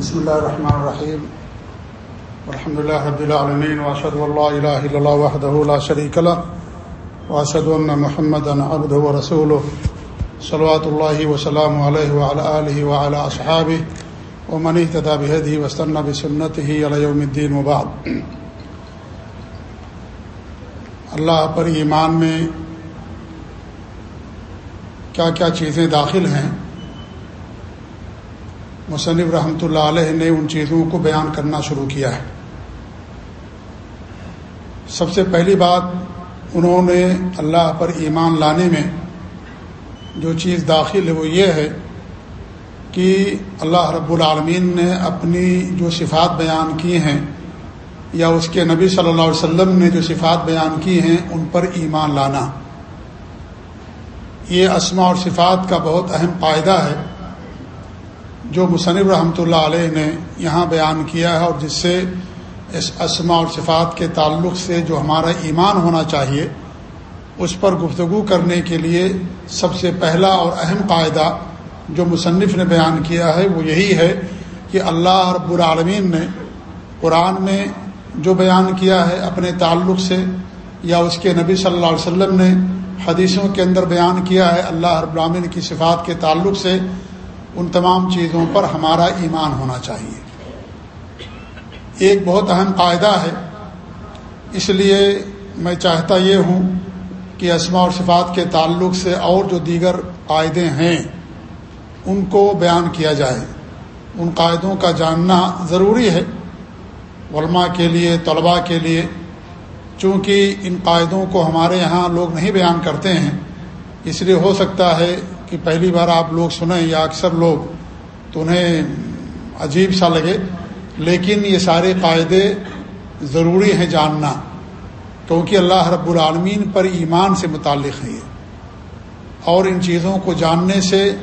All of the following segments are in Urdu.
بسم الله الرحمن الرحيم والحمد لله رب العالمين وأشهد أن لا إله إلا الله وحده لا شريك له وأشهد أن محمدا عبده ورسوله صلوات الله وسلام عليه وعلى آله وعلى أصحابه ومن اهتدى بهذه واستنى بسنته إلى يوم الدين وبعد اللہ پر ایمان میں کیا کیا چیزیں داخل ہیں؟ مصنف رحمۃ اللہ علیہ نے ان چیزوں کو بیان کرنا شروع کیا ہے۔ سب سے پہلی بات، انہوں نے اللہ پر ایمان لانے میں جو چیز داخل ہے وہ یہ ہے کہ اللہ رب العالمین نے اپنی جو صفات بیان کی ہیں یا اس کے نبی صلی اللہ علیہ وسلم نے جو صفات بیان کی ہیں، ان پر ایمان لانا۔ یہ اسما اور صفات کا بہت اہم قاعدہ ہے۔ جو مصنف رحمۃ اللہ علیہ نے یہاں بیان کیا ہے اور جس سے اس اسما اور صفات کے تعلق سے جو ہمارا ایمان ہونا چاہیے، اس پر گفتگو کرنے کے لیے سب سے پہلا اور اہم قاعدہ جو مصنف نے بیان کیا ہے وہ یہی ہے کہ اللہ رب العالمین نے قرآن میں جو بیان کیا ہے اپنے تعلق سے یا اس کے نبی صلی اللہ علیہ وسلم نے حدیثوں کے اندر بیان کیا ہے اللہ رب العالمین کی صفات کے تعلق سے ان تمام چیزوں پر ہمارا ایمان ہونا چاہیے۔ ایک بہت اہم قاعدہ ہے۔ اس لیے میں چاہتا یہ ہوں کہ اسما اور صفات کے تعلق سے اور جو دیگر قاعدے ہیں، ان کو بیان کیا جائے۔ ان قاعدوں کا جاننا ضروری ہے۔ علماء کے لیے، طلباء کے لیے۔ چونکہ ان قاعدوں کو ہمارے یہاں لوگ نہیں بیان کرتے ہیں، اس لیے ہو سکتا ہے کہ پہلی بار آپ لوگ سنیں یا اکثر لوگ تو انہیں عجیب سا لگے، لیکن یہ سارے قاعدے ضروری ہیں جاننا، کیونکہ اللہ رب العالمین پر ایمان سے متعلق ہے یہ۔ اور ان چیزوں کو جاننے سے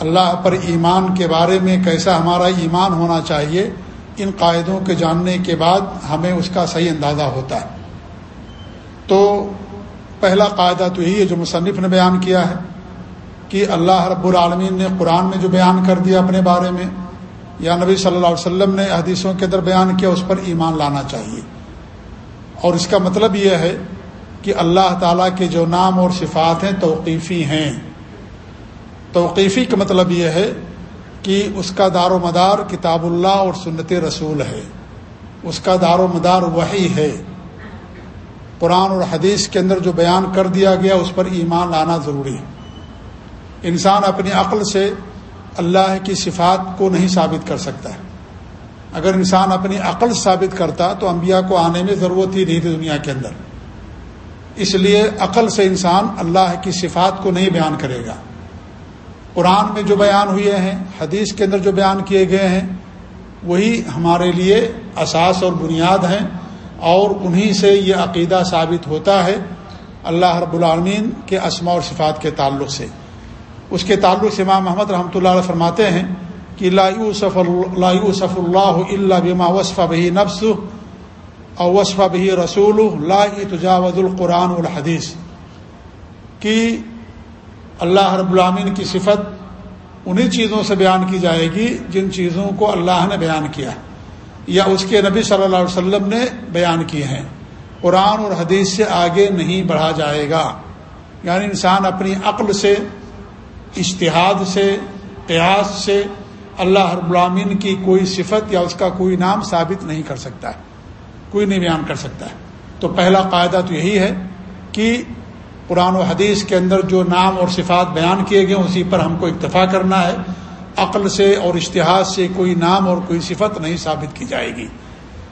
اللہ پر ایمان کے بارے میں کیسا ہمارا ایمان ہونا چاہیے، ان قاعدوں کے جاننے کے بعد ہمیں اس کا صحیح اندازہ ہوتا ہے۔ تو پہلا قاعدہ تو یہی ہے جو مصنف نے بیان کیا ہے۔ کہ اللہ رب العالمین نے قرآن میں جو بیان کر دیا اپنے بارے میں، یا نبی صلی اللہ علیہ وسلم نے حدیثوں کے اندر بیان کیا، اس پر ایمان لانا چاہیے۔ اور اس کا مطلب یہ ہے کہ اللہ تعالیٰ کے جو نام اور صفات ہیں، توقیفی ہیں۔ توقیفی کا مطلب یہ ہے کہ اس کا دار و مدار کتاب اللہ اور سنت رسول ہے۔ اس کا دار و مدار وہی ہے۔ قرآن اور حدیث کے اندر جو بیان کر دیا گیا، اس پر ایمان لانا ضروری ہے۔ انسان اپنی عقل سے اللہ کی صفات کو نہیں ثابت کر سکتا ہے۔ اگر انسان اپنی عقل ثابت کرتا تو انبیاء کو آنے میں ضرورت ہی نہیں تھی دنیا کے اندر۔ اس لیے عقل سے انسان اللہ کی صفات کو نہیں بیان کرے گا۔ قرآن میں جو بیان ہوئے ہیں، حدیث کے اندر جو بیان کیے گئے ہیں، وہی ہمارے لیے اساس اور بنیاد ہیں اور انہی سے یہ عقیدہ ثابت ہوتا ہے اللہ رب العالمین کے اسماء اور صفات کے تعلق سے۔ اس کے تعلق سے امام محمد رحمۃ اللہ علیہ فرماتے ہیں کہ لا یوسف لا یوسف اللہ اللہ بما وصف بہی نفس اور وصف بہی رسول لا تجاوز القرآن الحدیث کہ اللہ رب العامین کی صفت انہی چیزوں سے بیان کی جائے گی جن چیزوں کو اللہ نے بیان کیا یا اس کے نبی صلی اللہ علیہ وسلم نے بیان کیے ہیں۔ قرآن اور حدیث سے آگے نہیں بڑھا جائے گا۔ یعنی انسان اپنی عقل سے اشتہاد سے، قیاس سے اللہ رب العامین کی کوئی صفت یا اس کا کوئی نام ثابت نہیں کر سکتا ہے، کوئی نہیں بیان کر سکتا ہے۔ تو پہلا قاعدہ تو یہی ہے کہ قرآن و حدیث کے اندر جو نام اور صفات بیان کیے گئے، اسی پر ہم کو اکتفا کرنا ہے۔ عقل سے اور اشتہاد سے کوئی نام اور کوئی صفت نہیں ثابت کی جائے گی۔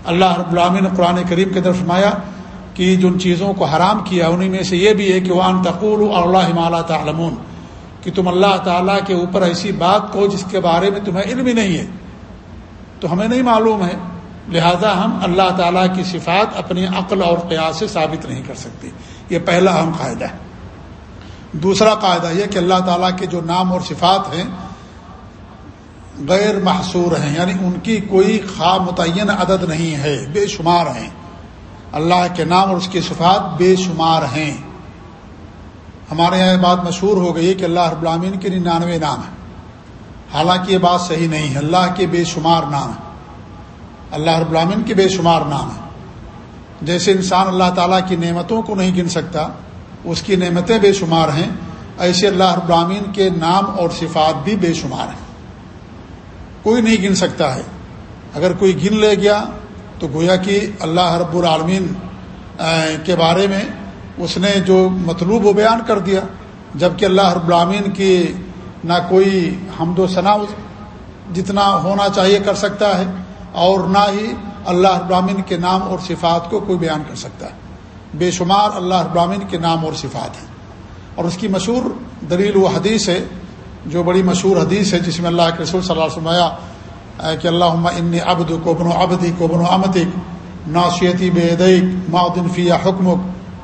اللہ رب العالمین نے قرآن کریم کے طرف فرمایا کہ جن چیزوں کو حرام کیا انہیں میں سے یہ بھی ہے کہ وان تقول اللہ مالا تعلمون۔ کہ تم اللہ تعالیٰ کے اوپر ایسی بات کو جس کے بارے میں تمہیں علم ہی نہیں ہے، تو ہمیں نہیں معلوم ہے۔ لہذا ہم اللہ تعالیٰ کی صفات اپنی عقل اور قیاس سے ثابت نہیں کر سکتے۔ یہ پہلا اہم قاعدہ ہے۔ دوسرا قاعدہ یہ کہ اللہ تعالیٰ کے جو نام اور صفات ہیں، غیر محصور ہیں یعنی ان کی کوئی خواہ متعین عدد نہیں ہے، بے شمار ہیں۔ اللہ کے نام اور اس کی صفات بے شمار ہیں۔ ہمارے یہاں یہ بات مشہور ہو گئی کہ اللہ رب العامین کے ننانوے نام ہیں۔ حالانکہ یہ بات صحیح نہیں ہے۔ اللہ کے بے شمار نام ہے اللہ رب العالمین کے بے شمار نام ہے جیسے انسان اللہ تعالیٰ کی نعمتوں کو نہیں گن سکتا، اس کی نعمتیں بے شمار ہیں، ایسے اللہ رب العالمین کے نام اور صفات بھی بے شمار ہیں۔ کوئی نہیں گن سکتا ہے۔ اگر کوئی گن لے گیا تو گویا کہ اللہ رب العالمین کے بارے میں اس نے جو مطلوب و بیان کر دیا جبکہ اللہ رب العالمین کی نہ کوئی حمد و ثناء جتنا ہونا چاہیے کر سکتا ہے، اور نہ ہی اللہ ابراہین کے نام اور صفات کو کوئی بیان کر سکتا ہے۔ بے شمار اللہ ابراہین کے نام اور صفات ہیں۔ اور اس کی مشہور دلیل و حدیث ہے، جو بڑی مشہور حدیث ہے، جس میں اللہ کے رسول صلی اللہ علیہ وسلم کہ اللہ ان ابد کو بن و ابدی کو بن و امدک ناشیتی بے دعک معدن فیا حکمک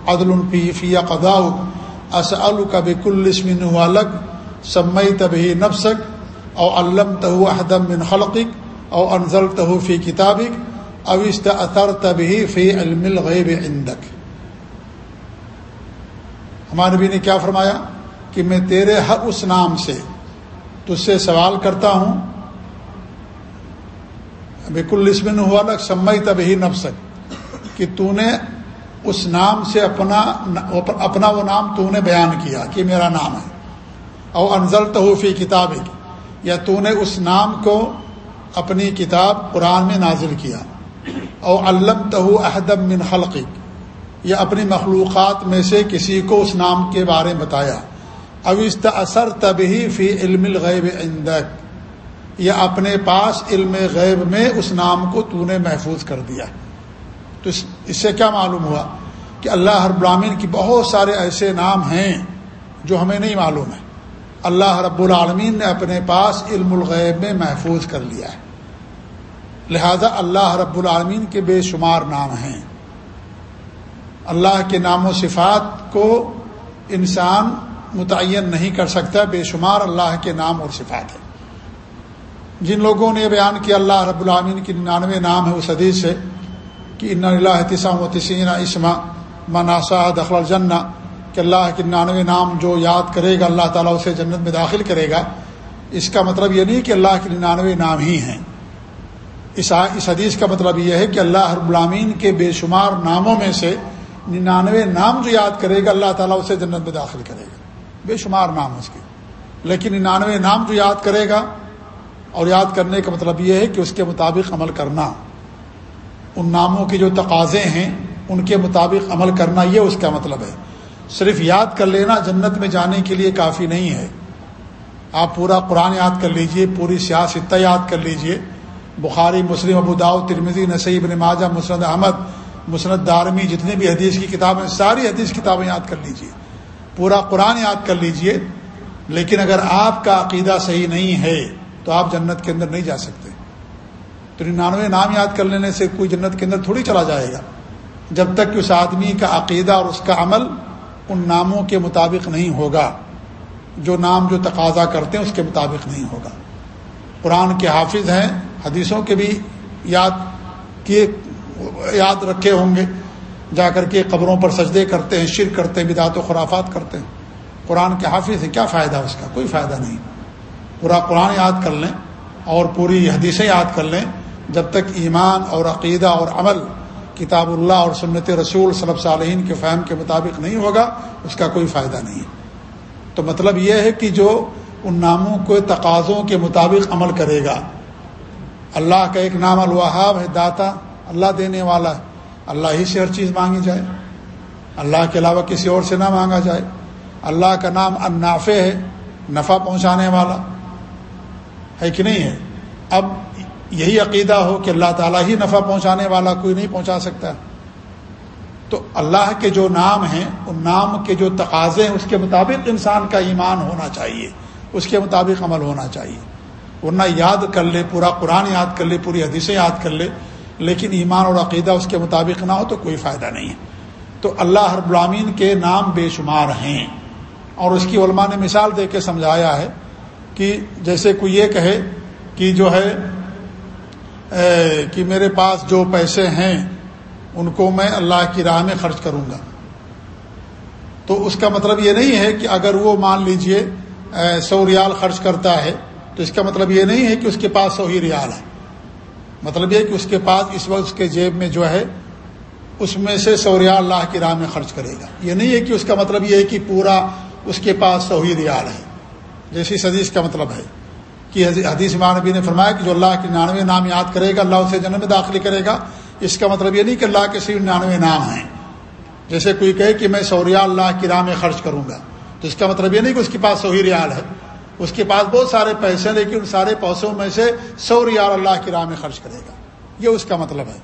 عدل فی فیا قداؤ اس الکب اسمن والک سمئی تبھی نفسک، او علم تہو احدم بن خلقک، او انضل تحفی کتابک اوشت اطر تبھی فی علم الغیب عندک۔ ہمارے نبی نے کیا فرمایا؟ کہ میں تیرے ہر اس نام سے تج سے سوال کرتا ہوں بیک السمن ہوا لگ سمئی تب ہی نفسک، کہ تو نے اس نام سے اپنا اپنا وہ نام تو نے بیان کیا کہ میرا نام ہے۔ اور انزل تحفی کتاب یا تو نے اس نام کو اپنی کتاب قرآن میں نازل کیا۔ اور علم تہو احدم من خلقک، یا اپنی مخلوقات میں سے کسی کو اس نام کے بارے میں بتایا۔ اوست اثر تبھی فی علم الغیب عندک، یا اپنے پاس علم غیب میں اس نام کو تو نے محفوظ کر دیا۔ تو اس سے کیا معلوم ہوا کہ اللہ ہر براہین کی بہت سارے ایسے نام ہیں جو ہمیں نہیں معلوم ہے اللہ رب العالمین نے اپنے پاس علم الغیب میں محفوظ کر لیا ہے۔ لہذا اللہ رب العالمین کے بے شمار نام ہیں۔ اللہ کے نام و صفات کو انسان متعین نہیں کر سکتا، بے شمار اللہ کے نام اور صفات ہیں۔ جن لوگوں نے بیان کیا اللہ رب العالمین کی ننانوے نام ہے اس حدیث سے کہ ان اللہ تسام و تسین اسما مناسا دخل الجنہ کہ اللہ کے ننانوے نام جو یاد کرے گا، اللہ تعالیٰ اسے جنت میں داخل کرے گا۔ اس کا مطلب یہ نہیں کہ اللہ کے ننانوے نام ہی ہیں۔ اس اس حدیث کا مطلب یہ ہے کہ اللہ رب العامین کے بے شمار ناموں میں سے ننانوے نام جو یاد کرے گا، اللہ تعالیٰ اسے جنت میں داخل کرے گا۔ بے شمار نام اس کے۔ لیکن ننانوے نام جو یاد کرے گا، اور یاد کرنے کا مطلب یہ ہے کہ اس کے مطابق عمل کرنا۔ ان ناموں کے جو تقاضے ہیں، ان کے مطابق عمل کرنا، یہ اس کا مطلب ہے۔ صرف یاد کر لینا جنت میں جانے کے لیے کافی نہیں ہے۔ آپ پورا قرآن یاد کر لیجیے، پوری سیاست یاد کر لیجیے۔ بخاری، مسلم، ابو داؤ ترمزی نصیب نماجہ مسند احمد، مسند دارمی جتنی بھی حدیث کی کتابیں ساری حدیث کتابیں یاد کر لیجیے۔ پورا قرآن یاد کر لیجیے۔ لیکن اگر آپ کا عقیدہ صحیح نہیں ہے، تو آپ جنت کے اندر نہیں جا سکتے۔ تو ننانوے نام یاد کر لینے سے کوئی جنت کے اندر تھوڑی چلا جائے گا۔ جب تک کہ اس آدمی کا عقیدہ اور اس کا عمل ان ناموں کے مطابق نہیں ہوگا، جو نام جو تقاضا کرتے ہیں اس کے مطابق نہیں ہوگا۔ قرآن کے حافظ ہیں، حدیثوں کے بھی یاد کیے، یاد رکھے ہوں گے۔ جا کر کے قبروں پر سجدے کرتے ہیں شر کرتے ہیں بدعت و خرافات کرتے ہیں۔ قرآن کے حافظ ہیں، کیا فائدہ اس کا؟ کوئی فائدہ نہیں۔ پورا قرآن یاد کر لیں اور پوری حدیثیں یاد کر لیں۔ جب تک ایمان اور عقیدہ اور عمل کتاب اللہ اور سنت رسول صلب صالحین کے فہم کے مطابق نہیں ہوگا، اس کا کوئی فائدہ نہیں۔ تو مطلب یہ ہے کہ جو ان ناموں کو تقاضوں کے مطابق عمل کرے گا۔ اللہ کا ایک نام الوہاب ہے، داتا، اللہ دینے والا ہے۔ اللہ ہی سے ہر چیز مانگی جائے۔ اللہ کے علاوہ کسی اور سے نہ مانگا جائے۔ اللہ کا نام النافع ہے، نفع پہنچانے والا۔ ہے کہ نہیں ہے؟ اب یہی عقیدہ ہو کہ اللہ تعالیٰ ہی نفع پہنچانے والا کوئی نہیں پہنچا سکتا۔ تو اللہ کے جو نام ہیں، ان نام کے جو تقاضے ہیں، اس کے مطابق انسان کا ایمان ہونا چاہیے۔ اس کے مطابق عمل ہونا چاہیے۔ ورنہ یاد کر لے، پورا قرآن یاد کر لے، پوری حدیثیں یاد کر لے، لیکن ایمان اور عقیدہ اس کے مطابق نہ ہو تو کوئی فائدہ نہیں ہے۔ تو اللہ ہر غلامین کے نام بے شمار ہیں۔ اور اس کی علماء نے مثال دے کے سمجھایا ہے کہ جیسے کوئی یہ کہے کہ جو ہے کہ میرے پاس جو پیسے ہیں، ان کو میں اللہ کی راہ میں خرچ کروں گا۔ تو اس کا مطلب یہ نہیں ہے کہ اگر وہ مان لیجیے سو ریال خرچ کرتا ہے، تو اس کا مطلب یہ نہیں ہے کہ اس کے پاس سو ہی ریال ہے۔ مطلب یہ کہ اس کے پاس اس وقت اس کے جیب میں جو ہے، اس میں سے سو ریال اللہ کی راہ میں خرچ کرے گا۔ یہ نہیں ہے کہ اس کا مطلب یہ ہے کہ پورا اس کے پاس سو ہی ریال ہے۔ جیسی حدیث کا مطلب ہے۔ کہ حدیث نبی نے فرمایا کہ جو اللہ کے ننانوے نام یاد کرے گا، اللہ اسے جنم میں داخل کرے گا۔ اس کا مطلب یہ نہیں کہ اللہ کے صرف ننانوے نام ہیں۔ جیسے کوئی کہے کہ میں سو ریال اللہ کی راہ میں خرچ کروں گا، تو اس کا مطلب یہ نہیں کہ اس کے پاس سو ہی ریال ہے۔ اس کے پاس بہت سارے پیسے لیکن ان سارے پیسوں میں سے سو ریال اللہ کی راہ میں خرچ کرے گا۔ یہ اس کا مطلب ہے۔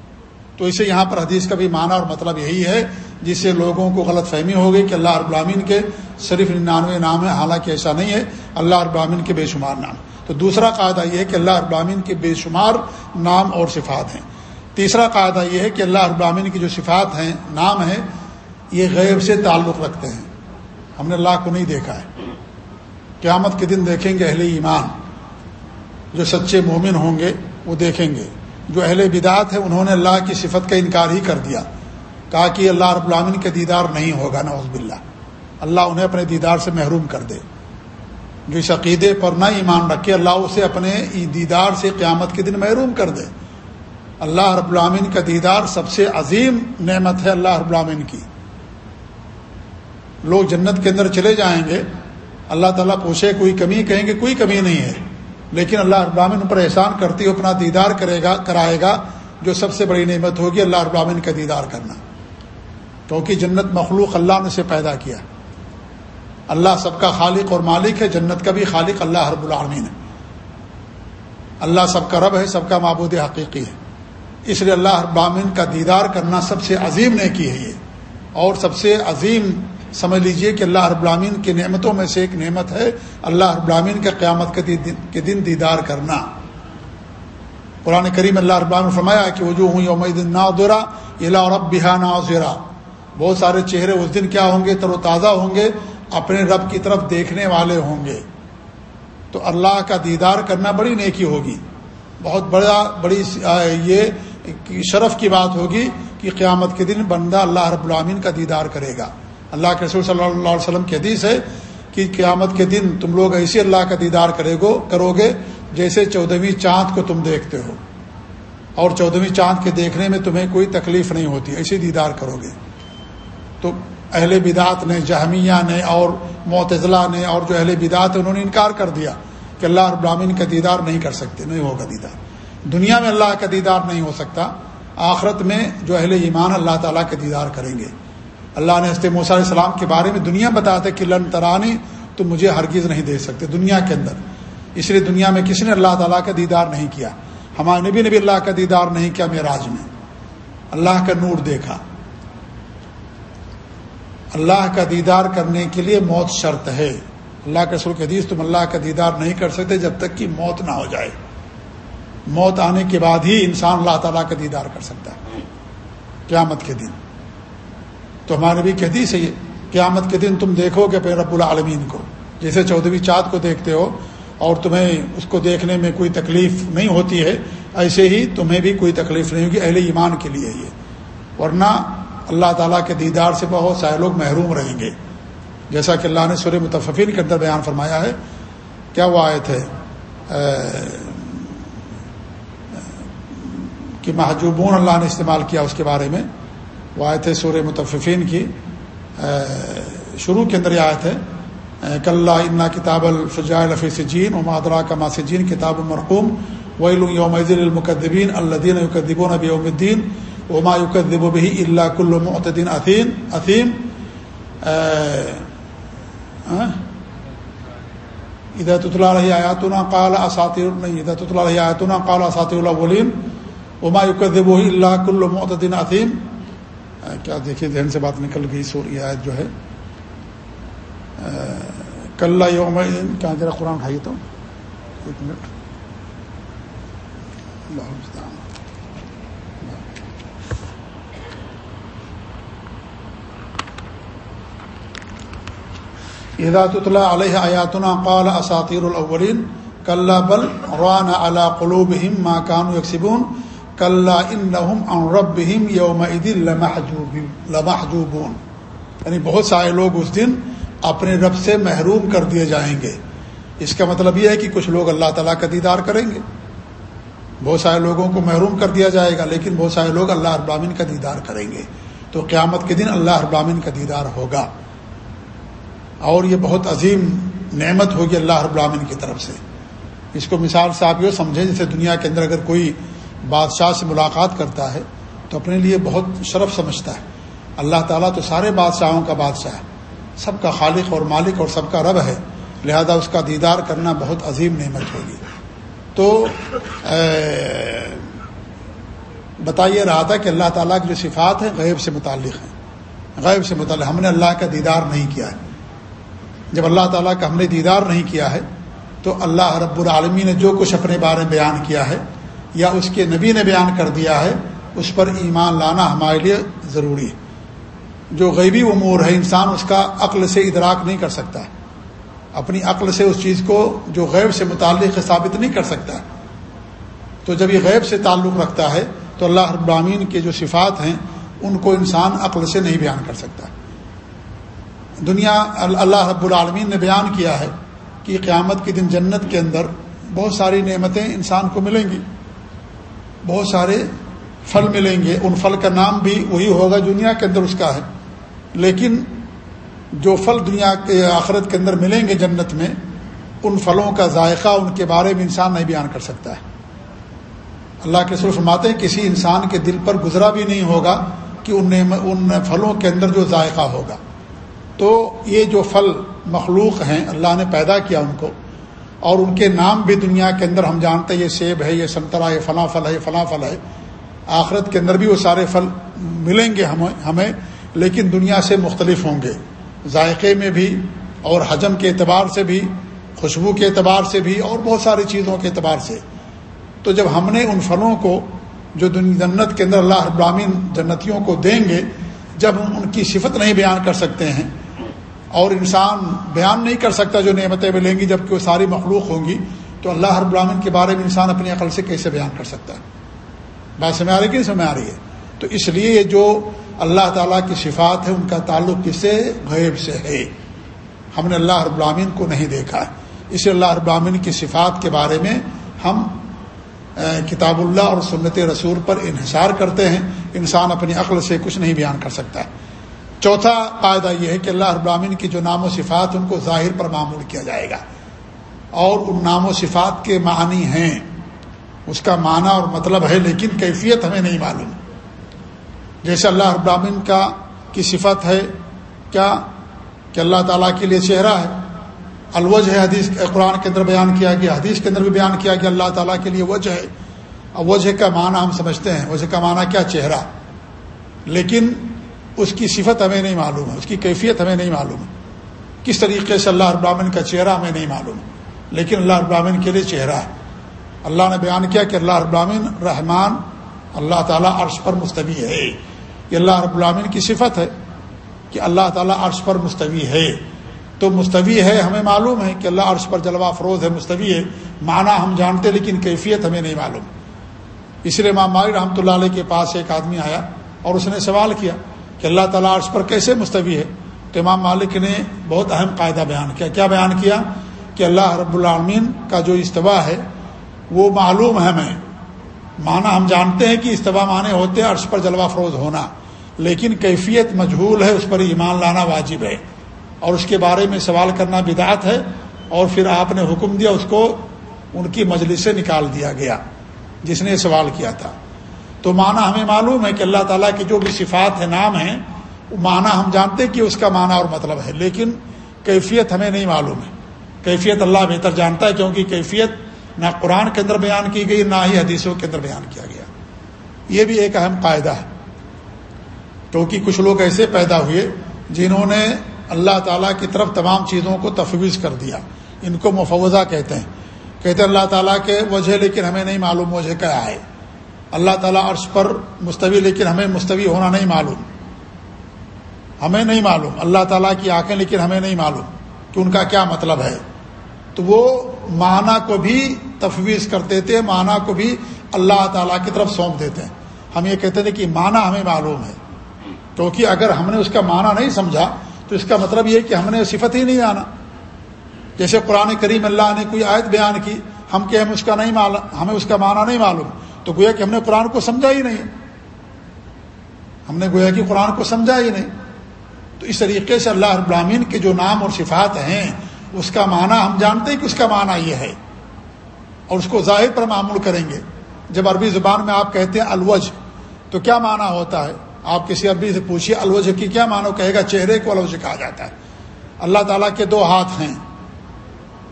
تو اسے یہاں پر حدیث کا بھی معنی اور مطلب یہی ہے، جس سے لوگوں کو غلط فہمی ہو گئی کہ اللہ ابرامین کے صرف ننانوے نام ہے حالانکہ ایسا نہیں ہے۔ اللہ ابرامین کے بے شمار نام۔ تو دوسرا قاعدہ یہ ہے کہ اللہ ابرامین کے بے شمار نام اور صفات ہیں۔ تیسرا قاعدہ یہ ہے کہ اللہ ابرامین کی جو صفات ہیں، نام ہیں، یہ غیب سے تعلق رکھتے ہیں۔ ہم نے اللہ کو نہیں دیکھا ہے۔ قیامت کے دن دیکھیں گے اہل ایمان۔ جو سچے مومن ہوں گے، وہ دیکھیں گے۔ جو اہل بدعت ہے انہوں نے اللہ کی صفت کا انکار ہی کر دیا۔ کہا کہ اللہ رب العامن کے دیدار نہیں ہوگا نوز باللہ۔ اللہ انہیں اپنے دیدار سے محروم کر دے۔ جو اس عقیدے پر نہ ایمان رکھے، اللہ اسے اپنے دیدار سے قیامت کے دن محروم کر دے۔ اللہ رب العامن کا دیدار سب سے عظیم نعمت ہے اللہ رب العامن کی۔ لوگ جنت کے اندر چلے جائیں گے، اللہ تعالیٰ پوچھے، کوئی کمی؟ کہیں گے کوئی کمی نہیں ہے۔ لیکن اللہ ابراہین پر احسان کرتی ہوئے اپنا دیدار کرے گا، کرائے گا، جو سب سے بڑی نعمت ہوگی اللہ ابراہین کا دیدار کرنا۔ کیونکہ جنت مخلوق اللہ نے سے پیدا کیا۔ اللہ سب کا خالق اور مالک ہے، جنت کا بھی خالق، اللہ رب العالمین ہے۔ اللہ سب کا رب ہے، سب کا معبود حقیقی ہے۔ اس لیے اللہ ابراہین کا دیدار کرنا سب سے عظیم نے کی ہے یہ۔ اور سب سے عظیم سمجھ لیجیے کہ اللہ رب العامین کی نعمتوں میں سے ایک نعمت ہے۔ اللہ رب العامین کے قیامت کے دن دیدار کرنا۔ قرآن کریم اللہ رب العالمین فرمایا کہ وجوہ ہوں یوم نادرا الا رب بحا ناظرا بہت سارے چہرے اس دن کیا ہوں گے؟ تر و تازہ ہوں گے۔ اپنے رب کی طرف دیکھنے والے ہوں گے۔ تو اللہ کا دیدار کرنا بڑی نیکی ہوگی۔ بہت بڑا، بڑی یہ شرف کی بات ہوگی کہ قیامت کے دن بندہ اللہ رب العامین کا دیدار کرے گا۔ اللہ کے رسول صلی اللہ علیہ وسلم کی حدیث ہے کہ قیامت کے دن تم لوگ ایسے اللہ کا دیدار کرے گو، کرو گے جیسے چودہویں چاند کو تم دیکھتے ہو۔ اور چودہویں چاند کے دیکھنے میں تمہیں کوئی تکلیف نہیں ہوتی، ایسے دیدار کرو گے۔ تو اہل بدعت نے، جہمیہ نے اور معتضلاع نے اور جو اہل بدعت انہوں نے انکار کر دیا کہ اللہ ابراہین کا دیدار نہیں کر سکتے، نہیں ہوگا دیدار۔ دنیا میں اللہ کا دیدار نہیں ہو سکتا، آخرت میں جو اہل ایمان اللہ تعالیٰ کا دیدار کریں گے۔ اللہ نے حضرت موسیٰ علیہ السلام کے بارے میں دنیا بتاتے کہ لن ترانی تو مجھے ہرگز نہیں دے سکتے، دنیا کے اندر۔ اس لیے دنیا میں کسی نے اللہ تعالیٰ کا دیدار نہیں کیا۔ ہمارے نبی نے بھی اللہ کا دیدار نہیں کیا، معراج میں۔ اللہ کا نور دیکھا۔ اللہ کا دیدار کرنے کے لیے موت شرط ہے۔ اللہ کے رسول کے حدیث، تم اللہ کا دیدار نہیں کر سکتے جب تک کہ موت نہ ہو جائے۔ موت آنے کے بعد ہی انسان اللہ تعالیٰ کا دیدار کر سکتا ہے۔ قیامت کے دن۔ تو ہمارے نبی کہتی سے یہ۔ قیامت کے دن تم دیکھو گے اپنے رب العالمین کو۔ جیسے چودھویں چاند کو دیکھتے ہو اور تمہیں اس کو دیکھنے میں کوئی تکلیف نہیں ہوتی ہے، ایسے ہی تمہیں بھی کوئی تکلیف نہیں ہوگی۔ اہل ایمان کے لیے یہ۔ ورنہ اللہ تعالیٰ کے دیدار سے بہت سارے لوگ محروم رہیں گے۔ جیسا کہ اللہ نے سورہ متفقین کے اندر بیان فرمایا ہے، کیا وہ آئے تھے کہ محجوبون اللہ نے استعمال کیا اس کے بارے میں۔ وہ آئے تھے سورہ متففین کی۔ شروع کے اندر یہ آئے تھے کل انا کتاب الفجا الفی سجین و مادرا کما کتاب المرقوم ویل یوم المقدبین الدین یقدب نبی یوم الدین۔ وما یقدب بھی اللہ کل معتدین اثین اثیم ادت اللہ علیہ آیاتنا قال اساطیر نہیں ادت اللہ علیہ آیاتنا قال اساطیر الاولین وما یقدب اللہ کل معتدین اثیم کیا دیکھیے، ذہن سے بات نکل گئی سوری آیت جو ہے۔ کل یوم کیا ذرا قرآن اٹھائیے تو؟ ایک منٹ۔ ہدایت اللہ علیہ آیاتنا قال اساطیر الاولین کل بل روان علی قلوبہم ما کانوا یکسبون رب یوم یعنی بہت سارے لوگ اس دن اپنے رب سے محروم کر دیے جائیں گے۔ اس کا مطلب یہ ہے کہ کچھ لوگ اللہ تعالیٰ کا دیدار کریں گے۔ بہت سارے لوگوں کو محروم کر دیا جائے گا، لیکن بہت سارے لوگ اللہ ابرامین کا دیدار کریں گے۔ تو قیامت کے دن اللہ ابرامین کا دیدار ہوگا۔ اور یہ بہت عظیم نعمت ہوگی اللہ ابرامین کی طرف سے۔ اس کو مثال سے آپ یہ سمجھیں جیسے دنیا کے اندر اگر کوئی بادشاہ سے ملاقات کرتا ہے تو اپنے لیے بہت شرف سمجھتا ہے۔ اللہ تعالیٰ تو سارے بادشاہوں کا بادشاہ ہے۔ سب کا خالق اور مالک اور سب کا رب ہے۔ لہذا اس کا دیدار کرنا بہت عظیم نعمت ہوگی۔ تو بتائیے رہا تھا کہ اللہ تعالیٰ کی جو صفات ہیں غیب سے متعلق ہیں۔ غیب سے متعلق، ہم نے اللہ کا دیدار نہیں کیا ہے۔ جب اللہ تعالیٰ کا ہم نے دیدار نہیں کیا ہے، تو اللہ رب العالمی نے جو کچھ اپنے بارے میں بیان کیا ہے، یا اس کے نبی نے بیان کر دیا ہے، اس پر ایمان لانا ہمارے لیے ضروری ہے۔ جو غیبی امور ہے، انسان اس کا عقل سے ادراک نہیں کر سکتا ہے۔ اپنی عقل سے اس چیز کو جو غیب سے متعلق ثابت نہیں کر سکتا ہے۔ تو جب یہ غیب سے تعلق رکھتا ہے، تو اللہ ابرامین کے جو صفات ہیں، ان کو انسان عقل سے نہیں بیان کر سکتا۔ دنیا اللہ رب العالمین نے بیان کیا ہے کہ قیامت کے دن جنت کے اندر بہت ساری نعمتیں انسان کو ملیں گی۔ بہت سارے پھل ملیں گے۔ ان پھل کا نام بھی وہی ہوگا دنیا کے اندر اس کا ہے۔ لیکن جو پھل دنیا کے آخرت کے اندر ملیں گے جنت میں، ان پھلوں کا ذائقہ، ان کے بارے میں انسان نہیں بیان کر سکتا ہے۔ اللہ کے سر فرماتے ہیں، کسی انسان کے دل پر گزرا بھی نہیں ہوگا کہ ان ان پھلوں کے اندر جو ذائقہ ہوگا۔ تو یہ جو پھل مخلوق ہیں، اللہ نے پیدا کیا ان کو۔ اور ان کے نام بھی دنیا کے اندر ہم جانتے ہیں، یہ سیب ہے، یہ سنترا یہ فلاں پھل ہے فلاں پھل ہے۔ آخرت کے اندر بھی وہ سارے پھل ملیں گے ہمیں ہمیں، لیکن دنیا سے مختلف ہوں گے۔ ذائقے میں بھی اور حجم کے اعتبار سے بھی، خوشبو کے اعتبار سے بھی اور بہت ساری چیزوں کے اعتبار سے۔ تو جب ہم نے ان پھلوں کو جو جنت کے اندر اللہ ابراہین جنتیوں کو دیں گے، جب ہم ان کی صفت نہیں بیان کر سکتے ہیں اور انسان بیان نہیں کر سکتا جو نعمتیں ملیں گی جبکہ وہ ساری مخلوق ہوں گی، تو اللہ ہر براہین کے بارے میں انسان اپنی عقل سے کیسے بیان کر سکتا ہے؟ بات سمجھ آ رہی ہے کہ نہیں سمجھ آ رہی ہے؟ تو اس لیے یہ جو اللہ تعالیٰ کی صفات ہے ان کا تعلق کس سے غیب سے ہے؟ ہم نے اللہ رب العامین کو نہیں دیکھا ہے۔ اس لیے اللہ رب کی صفات کے بارے میں ہم کتاب اللہ اور سنت رسول پر انحصار کرتے ہیں۔ انسان اپنی عقل سے کچھ نہیں بیان کر سکتا۔ ہے چوتھا قاعدہ یہ ہے کہ اللہ رب العامین کی جو نام و صفات ان کو ظاہر پر معمول کیا جائے گا۔ اور ان نام و صفات کے معنی ہیں۔ اس کا معنی اور مطلب ہے، لیکن کیفیت ہمیں نہیں معلوم۔ جیسے اللہ ابراہین کا کی صفت ہے، کیا؟ کہ اللہ تعالیٰ کے لیے چہرہ ہے۔ الوج ہے حدیث، قرآن کے اندر بیان کیا گیا۔ حدیث کے اندر بھی بیان کیا کہ اللہ تعالیٰ کے لیے وجہ ہے۔ اب وجہ کا معنی ہم سمجھتے ہیں۔ وجہ کا معنی کیا؟ چہرہ۔ لیکن اس کی صفت ہمیں نہیں معلوم ہے، اس کی کیفیت ہمیں نہیں معلوم ہے۔ کس طریقے سے اللہ ابراہین کا چہرہ ہمیں نہیں معلوم لیکن اللہ ابراہین کے لیے چہرہ ہے۔ اللہ نے بیان کیا کہ اللہ ابراہین رحمان، اللہ تعالیٰ عرش پر مستوی ہے۔ یہ اللہ رب العامن کی صفت ہے کہ اللہ تعالیٰ عرش پر مستوی ہے۔ تو مستوی ہے ہمیں معلوم ہے کہ اللہ عرش پر جلوہ فروز ہے، مستوی ہے۔ معنی ہم جانتے لیکن کیفیت ہمیں نہیں معلوم۔ اس لیے امام مالک رحمۃ اللہ علیہ کے پاس ایک آدمی آیا اور اس نے سوال کیا کہ اللہ تعالیٰ عرش پر کیسے مستوی ہے تو امام مالک نے بہت اہم قاعدہ بیان کیا۔ کیا بیان کیا؟ کہ اللہ رب العالمین کا جو استوا ہے، وہ معلوم ہے ہمیں معنی ہم جانتے ہیں کہ استوا معنی ہوتے ہیں عرش پر جلوہ فروز ہونا، لیکن کیفیت مجہول ہے، اس پر ایمان لانا واجب ہے۔ اور اس کے بارے میں سوال کرنا بدعت ہے، اور پھر آپ نے حکم دیا، اس کو ان کی مجلس سے نکال دیا گیا، جس نے سوال کیا تھا۔ تو معنی ہمیں معلوم ہے کہ اللہ تعالیٰ کی جو بھی صفات ہے نام ہیں وہ معنی ہم جانتے کہ اس کا معنی اور مطلب ہے، لیکن کیفیت ہمیں نہیں معلوم ہے۔ کیفیت اللہ بہتر جانتا ہے کیونکہ کیفیت نہ قرآن کے اندر بیان کی گئی، نہ ہی حدیثوں کے اندر بیان کیا گیا۔ یہ بھی ایک اہم قاعدہ ہے۔ کیونکہ کچھ لوگ ایسے پیدا ہوئے جنہوں نے اللہ تعالیٰ کی طرف تمام چیزوں کو تفویض کر دیا۔ ان کو مفوضہ کہتے ہیں۔ کہتے ہیں اللہ تعالیٰ کے وجہ لیکن ہمیں نہیں معلوم، وجہ کیا ہے؟ اللہ تعالیٰ عرش پر مستوی، لیکن ہمیں مستوی ہونا نہیں معلوم۔ ہمیں نہیں معلوم۔ اللہ تعالیٰ کی آنکھیں، لیکن ہمیں نہیں معلوم کہ ان کا کیا مطلب ہے۔ تو وہ معنی کو بھی تفویض کرتے تھے معنی کو بھی اللہ تعالیٰ کی طرف سونپ دیتے۔ ہیں ہم یہ کہتے تھے کہ معنی ہمیں معلوم ہے۔ کیونکہ اگر ہم نے اس کا معنی نہیں سمجھا، تو اس کا مطلب یہ کہ ہم نے صفت ہی نہیں آنا جیسے قرآن کریم اللہ نے کوئی آیت بیان کی، ہم کہ ہم اس کا نہیں معلوم، ہمیں اس کا معنی نہیں معلوم۔ تو گویا کہ ہم نے قرآن کو سمجھا ہی نہیں۔ ہم نے گویا کہ قرآن کو سمجھا ہی نہیں۔ تو اس طریقے سے اللہ رب العالمین کے جو نام اور صفات ہیں، اس کا معنی ہم جانتے ہیں کہ اس کا معنی یہ ہے۔ اور اس کو ظاہر پر معمول کریں گے۔ جب عربی زبان میں آپ کہتے ہیں الوج تو کیا معنی ہوتا ہے؟ آپ کسی عربی سے پوچھیے الوج کی کیا معنی؟ کہے گا چہرے کو الوج کہا جاتا ہے۔ اللہ تعالیٰ کے دو ہاتھ ہیں۔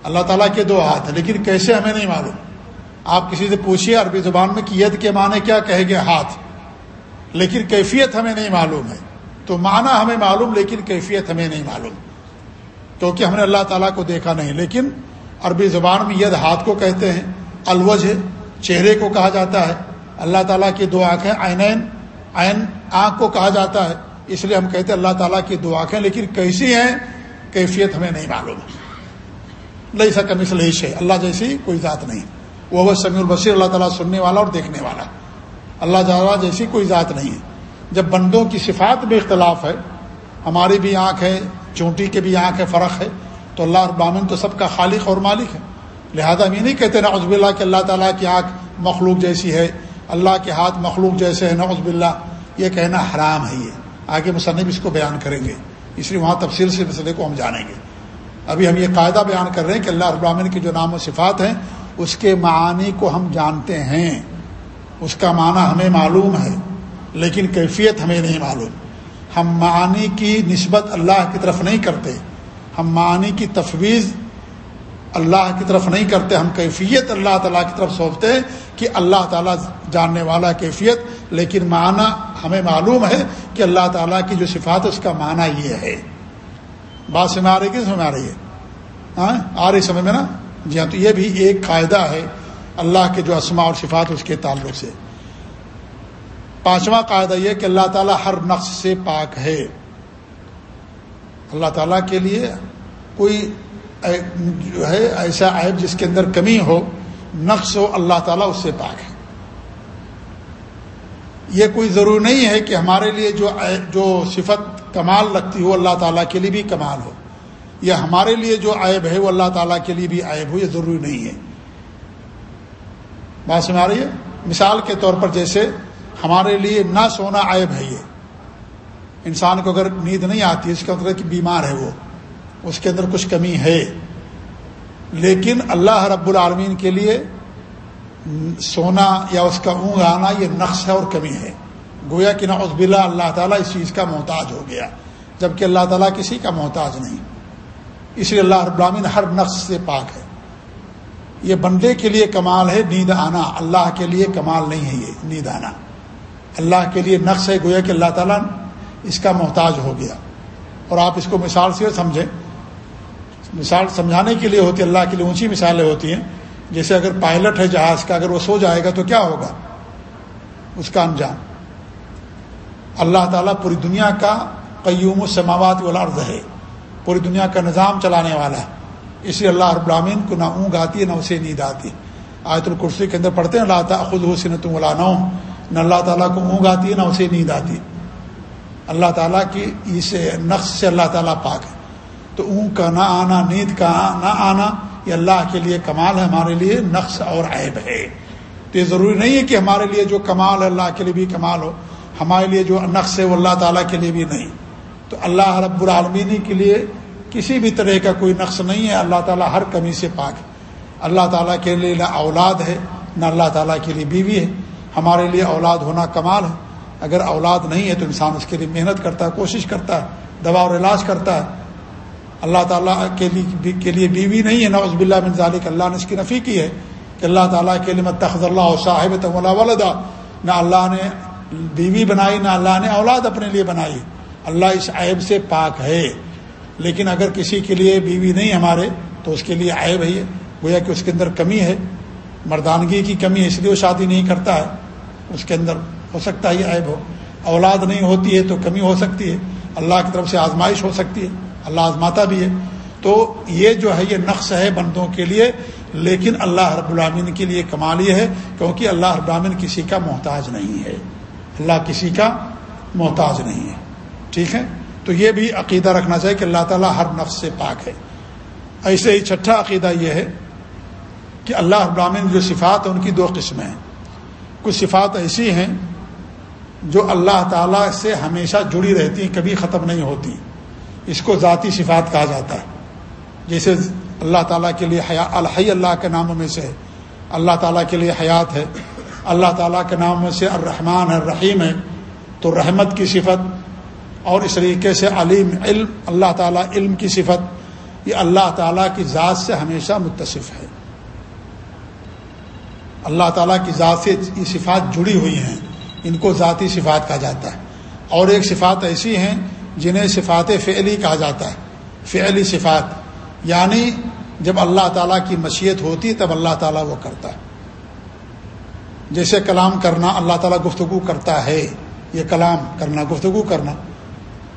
اللہ تعالیٰ کے دو ہاتھ ہیں، لیکن کیسے ہمیں نہیں معلوم۔ آپ کسی سے پوچھیے عربی زبان میں کی ید کے معنی کیا کہے گے ہاتھ۔ لیکن کیفیت ہمیں نہیں معلوم ہے۔ تو معنی ہمیں معلوم، لیکن کیفیت ہمیں نہیں معلوم۔ کیونکہ ہم نے اللہ تعالیٰ کو دیکھا نہیں، لیکن عربی زبان میں ید ہاتھ کو کہتے ہیں الوج چہرے کو کہا جاتا ہے۔ اللہ تعالیٰ کی دو آنکھیں آئین عین آنکھ کو کہا جاتا ہے۔ اس لیے ہم کہتے ہیں اللہ تعالیٰ کی دو آنکھیں، لیکن کیسی ہیں؟ کیفیت ہمیں نہیں معلوم۔ لئی سا کمی سے ہے اللہ جیسی کوئی ذات نہیں۔ وہ سمیع البصیر اللہ تعالیٰ سننے والا اور دیکھنے والا اللہ تعالیٰ جیسی کوئی ذات نہیں ہے۔ جب بندوں کی صفات میں اختلاف ہے، ہماری بھی آنکھ ہے، چونٹی کے بھی آنکھ ہے فرق ہے، تو اللہ ابامن تو سب کا خالق اور مالک ہے۔ لہذا ہم یہ نہیں کہتے نعوذ اللہ کہ اللہ تعالیٰ کی آنکھ مخلوق جیسی ہے، اللہ کے ہاتھ مخلوق جیسے ہے نعوذ باللہ، یہ کہنا حرام ہے یہ۔ آگے مصنف اس کو بیان کریں گے۔ اس لیے وہاں تفصیل سے مسئلے کو ہم جانیں گے۔ ابھی ہم یہ قاعدہ بیان کر رہے ہیں کہ اللہ ابامن کے جو نام و صفات ہیں اس کے معانی کو ہم جانتے ہیں۔ اس کا معنی ہمیں معلوم ہے، لیکن کیفیت ہمیں نہیں معلوم۔ ہم معانی کی نسبت اللہ کی طرف نہیں کرتے۔ ہم معانی کی تفویض اللہ کی طرف نہیں کرتے۔ ہم کیفیت اللہ تعالیٰ کی طرف سونپتے ہیں کہ اللہ تعالیٰ جاننے والا کیفیت، لیکن معنی ہمیں معلوم ہے کہ اللہ تعالیٰ کی جو صفات اس کا معنی یہ ہے۔ بات سمجھ آ رہی کس سمجھ آ رہی ہے؟ ہاں؟ آ رہی سمجھ میں نا؟ جی ہاں تو یہ بھی ایک قاعدہ ہے اللہ کے جو اسما اور صفات اس کے تعلق سے۔ پانچواں قاعدہ یہ کہ اللہ تعالیٰ ہر نقص سے پاک ہے۔ اللہ تعالیٰ کے لیے کوئی جو ہے ایسا عیب جس کے اندر کمی ہو، نقص ہو، اللہ تعالیٰ اس سے پاک ہے۔ یہ کوئی ضروری نہیں ہے کہ ہمارے لیے جو جو صفت کمال رکھتی ہو، اللہ تعالیٰ کے لیے بھی کمال ہو۔ یا ہمارے لیے جو عیب ہے وہ اللہ تعالیٰ کے لیے بھی عیب ہو، یہ ضروری نہیں ہے۔ بات سمجھ آ رہی ہے؟ مثال کے طور پر جیسے ہمارے لیے نہ سونا عیب ہے یہ۔ انسان کو اگر نیند نہیں آتی، اس کا مطلب کہ بیمار ہے وہ، اس کے اندر کچھ کمی ہے۔ لیکن اللہ رب العالمین کے لیے سونا یا اس کا اونگ آنا یہ نقص ہے اور کمی ہے۔ گویا کہ نہ بلا اللہ تعالیٰ اس چیز کا محتاج ہو گیا، جبکہ اللہ تعالیٰ کسی کا محتاج نہیں۔ اس لیے اللہ رب العالمین ہر نقص سے پاک ہے۔ یہ بندے کے لیے کمال ہے، نیند آنا۔ اللہ کے لیے کمال نہیں ہے یہ، نیند آنا۔ اللہ کے لیے نقص ہے، گویا کہ اللہ تعالیٰ اس کا محتاج ہو گیا۔ اور آپ اس کو مثال سے سمجھیں۔ مثال سمجھانے کے لیے ہوتی ہے، اللہ کے لیے اونچی مثالیں ہوتی ہیں۔ جیسے اگر پائلٹ ہے جہاز کا، اگر وہ سو جائے گا تو کیا ہوگا؟ اس کا انجام۔ اللہ تعالیٰ پوری دنیا کا قیوم السماوات والارض ہے۔ پوری دنیا کا نظام چلانے والا ہے۔ اس لیے اللہ رب العالمین کو نہ اونگ آتی ہے نہ اسے نیند آتی۔ ہے آیت الکرسی کے اندر پڑھتے ہیں اللہ خود حسن تم نہ اللہ تعالیٰ کو اونگ آتی ہے نہ اسے نیند آتی۔ اللہ تعالیٰ کی اس نقص سے اللہ تعالیٰ پاک ہے۔ تو اونگ کا نہ آنا، نیند کا نہ آنا، یہ اللہ کے لیے کمال ہے، ہمارے لیے نقص اور عیب ہے۔ تو یہ ضروری نہیں ہے کہ ہمارے لیے جو کمال ہے، اللہ کے لیے بھی کمال ہو۔ ہمارے لیے جو نقص ہے، وہ اللہ تعالیٰ کے لیے بھی نہیں۔ تو اللہ رب العالمینی کے لیے کسی بھی طرح کا کوئی نقص نہیں ہے، اللہ تعالیٰ ہر کمی سے پاک ہے۔ اللہ تعالیٰ کے لیے نہ اولاد ہے، نہ اللہ تعالیٰ کے لیے بیوی ہے۔ ہمارے لیے اولاد ہونا کمال ہے۔ اگر اولاد نہیں ہے تو انسان اس کے لیے محنت کرتا ہے، کوشش کرتا ہے، دوا اور علاج کرتا ہے۔ اللہ تعالیٰ کے لیے کے لیے بیوی نہیں ہے نہ عزب اللہ بن ذالک۔ اللہ نے اس کی نفی کی ہے کہ اللہ تعالیٰ کے لیے متخذ اللہ صاحب تملا ولدا۔ نہ اللہ نے بیوی بنائی، نہ اللہ نے اولاد اپنے لیے بنائی۔ اللہ اس عیب سے پاک ہے۔ لیکن اگر کسی کے لیے بیوی نہیں ہمارے، تو اس کے لیے عیب ہے۔ گویا کہ اس کے اندر کمی ہے۔ مردانگی کی کمی ہے، اس لیے وہ شادی نہیں کرتا ہے۔ اس کے اندر ہو سکتا ہے یہ عیب ہو۔ اولاد نہیں ہوتی ہے تو کمی ہو سکتی ہے۔ اللہ کی طرف سے آزمائش ہو سکتی ہے۔ اللہ آزماتا بھی ہے۔ تو یہ جو ہے، یہ نقص ہے بندوں کے لیے۔ لیکن اللہ رب العامن کے لیے کمال یہ ہے، کیونکہ اللہ رب العامن کسی کا محتاج نہیں ہے۔ اللہ کسی کا محتاج نہیں ہے۔ ٹھیک ہے؟ تو یہ بھی عقیدہ رکھنا چاہیے کہ اللہ تعالیٰ ہر نفس سے پاک ہے۔ ایسے ہی چھٹا عقیدہ یہ ہے کہ اللہ ابراہین جو صفات ہیں، ان کی دو قسمیں ہیں۔ کچھ صفات ایسی ہیں جو اللہ تعالیٰ سے ہمیشہ جڑی رہتی ہیں، کبھی ختم نہیں ہوتی۔ اس کو ذاتی صفات کہا جاتا ہے۔ جیسے اللہ تعالیٰ کے لیے حیا، الحی اللہ کے ناموں میں سے اللہ تعالیٰ کے لیے حیات ہے۔ اللہ تعالیٰ کے نام میں سے الرحمن ہے رحیم ہے۔ تو رحمت کی صفت اور اس طریقے سے علیم علم، اللہ تعالیٰ علم کی صفت، یہ اللہ تعالیٰ کی ذات سے ہمیشہ متصف ہے۔ اللہ تعالیٰ کی ذات سے یہ صفات جڑی ہوئی ہیں، ان کو ذاتی صفات کہا جاتا ہے۔ اور ایک صفات ایسی ہیں جنہیں صفات فعلی کہا جاتا ہے۔ فعلی صفات یعنی جب اللہ تعالیٰ کی مشیت ہوتی تب اللہ تعالیٰ وہ کرتا ہے۔ جیسے کلام کرنا، اللہ تعالیٰ گفتگو کرتا ہے، یہ کلام کرنا، گفتگو کرنا۔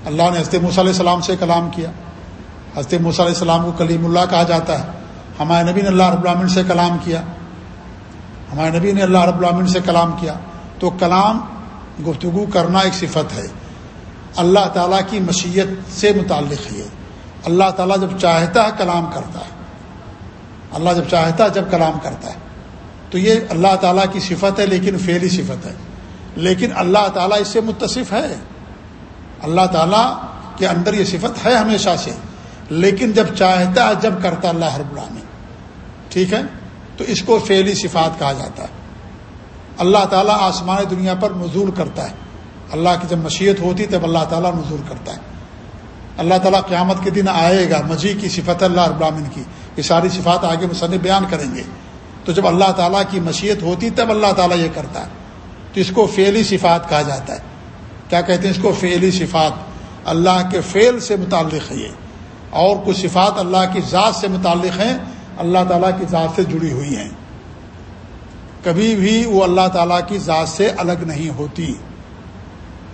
اللہ نے حضرت موسیٰ علیہ السلام سے کلام کیا۔ حضرت موسیٰ علیہ السلام کو کلیم اللہ کہا جاتا ہے۔ ہمارے نبی نے اللہ رب العالمین سے کلام کیا۔ ہمارے نبی نے اللہ رب العالمین سے کلام کیا۔ تو کلام گفتگو کرنا ایک صفت ہے۔ اللہ تعالیٰ کی مشیت سے متعلق ہے۔ اللہ تعالیٰ جب چاہتا ہے کلام کرتا ہے۔ اللہ جب چاہتا ہے جب کلام کرتا ہے۔ تو یہ اللہ تعالیٰ کی صفت ہے لیکن فیلی صفت ہے۔ لیکن اللہ تعالیٰ اس سے متصف ہے۔ اللہ تعالیٰ کے اندر یہ صفت ہے ہمیشہ سے۔ لیکن جب چاہتا ہے، جب کرتا اللہ ہر العالمین ٹھیک ہے؟ تو اس کو فعلی صفات کہا جاتا ہے۔ اللہ تعالیٰ آسمان دنیا پر نزول کرتا ہے۔ اللہ کی جب مشیت ہوتی، تب اللہ تعالیٰ نزول کرتا ہے۔ اللہ تعالیٰ قیامت کے دن آئے گا مجی کی صفت اللہ ابراہین کی۔ یہ ساری صفات آگے مصنف بیان کریں گے۔ تو جب اللہ تعالیٰ کی مشیت ہوتی، تب اللہ تعالیٰ یہ کرتا ہے۔ تو اس کو فعلی صفات کہا جاتا ہے۔ کیا کہتے ہیں اس کو فعلی صفات؟ اللہ کے فعل سے متعلق ہے یہ۔ اور کچھ صفات اللہ کی ذات سے متعلق ہیں، اللہ تعالیٰ کی ذات سے جڑی ہوئی ہیں۔ کبھی بھی وہ اللہ تعالیٰ کی ذات سے الگ نہیں ہوتی۔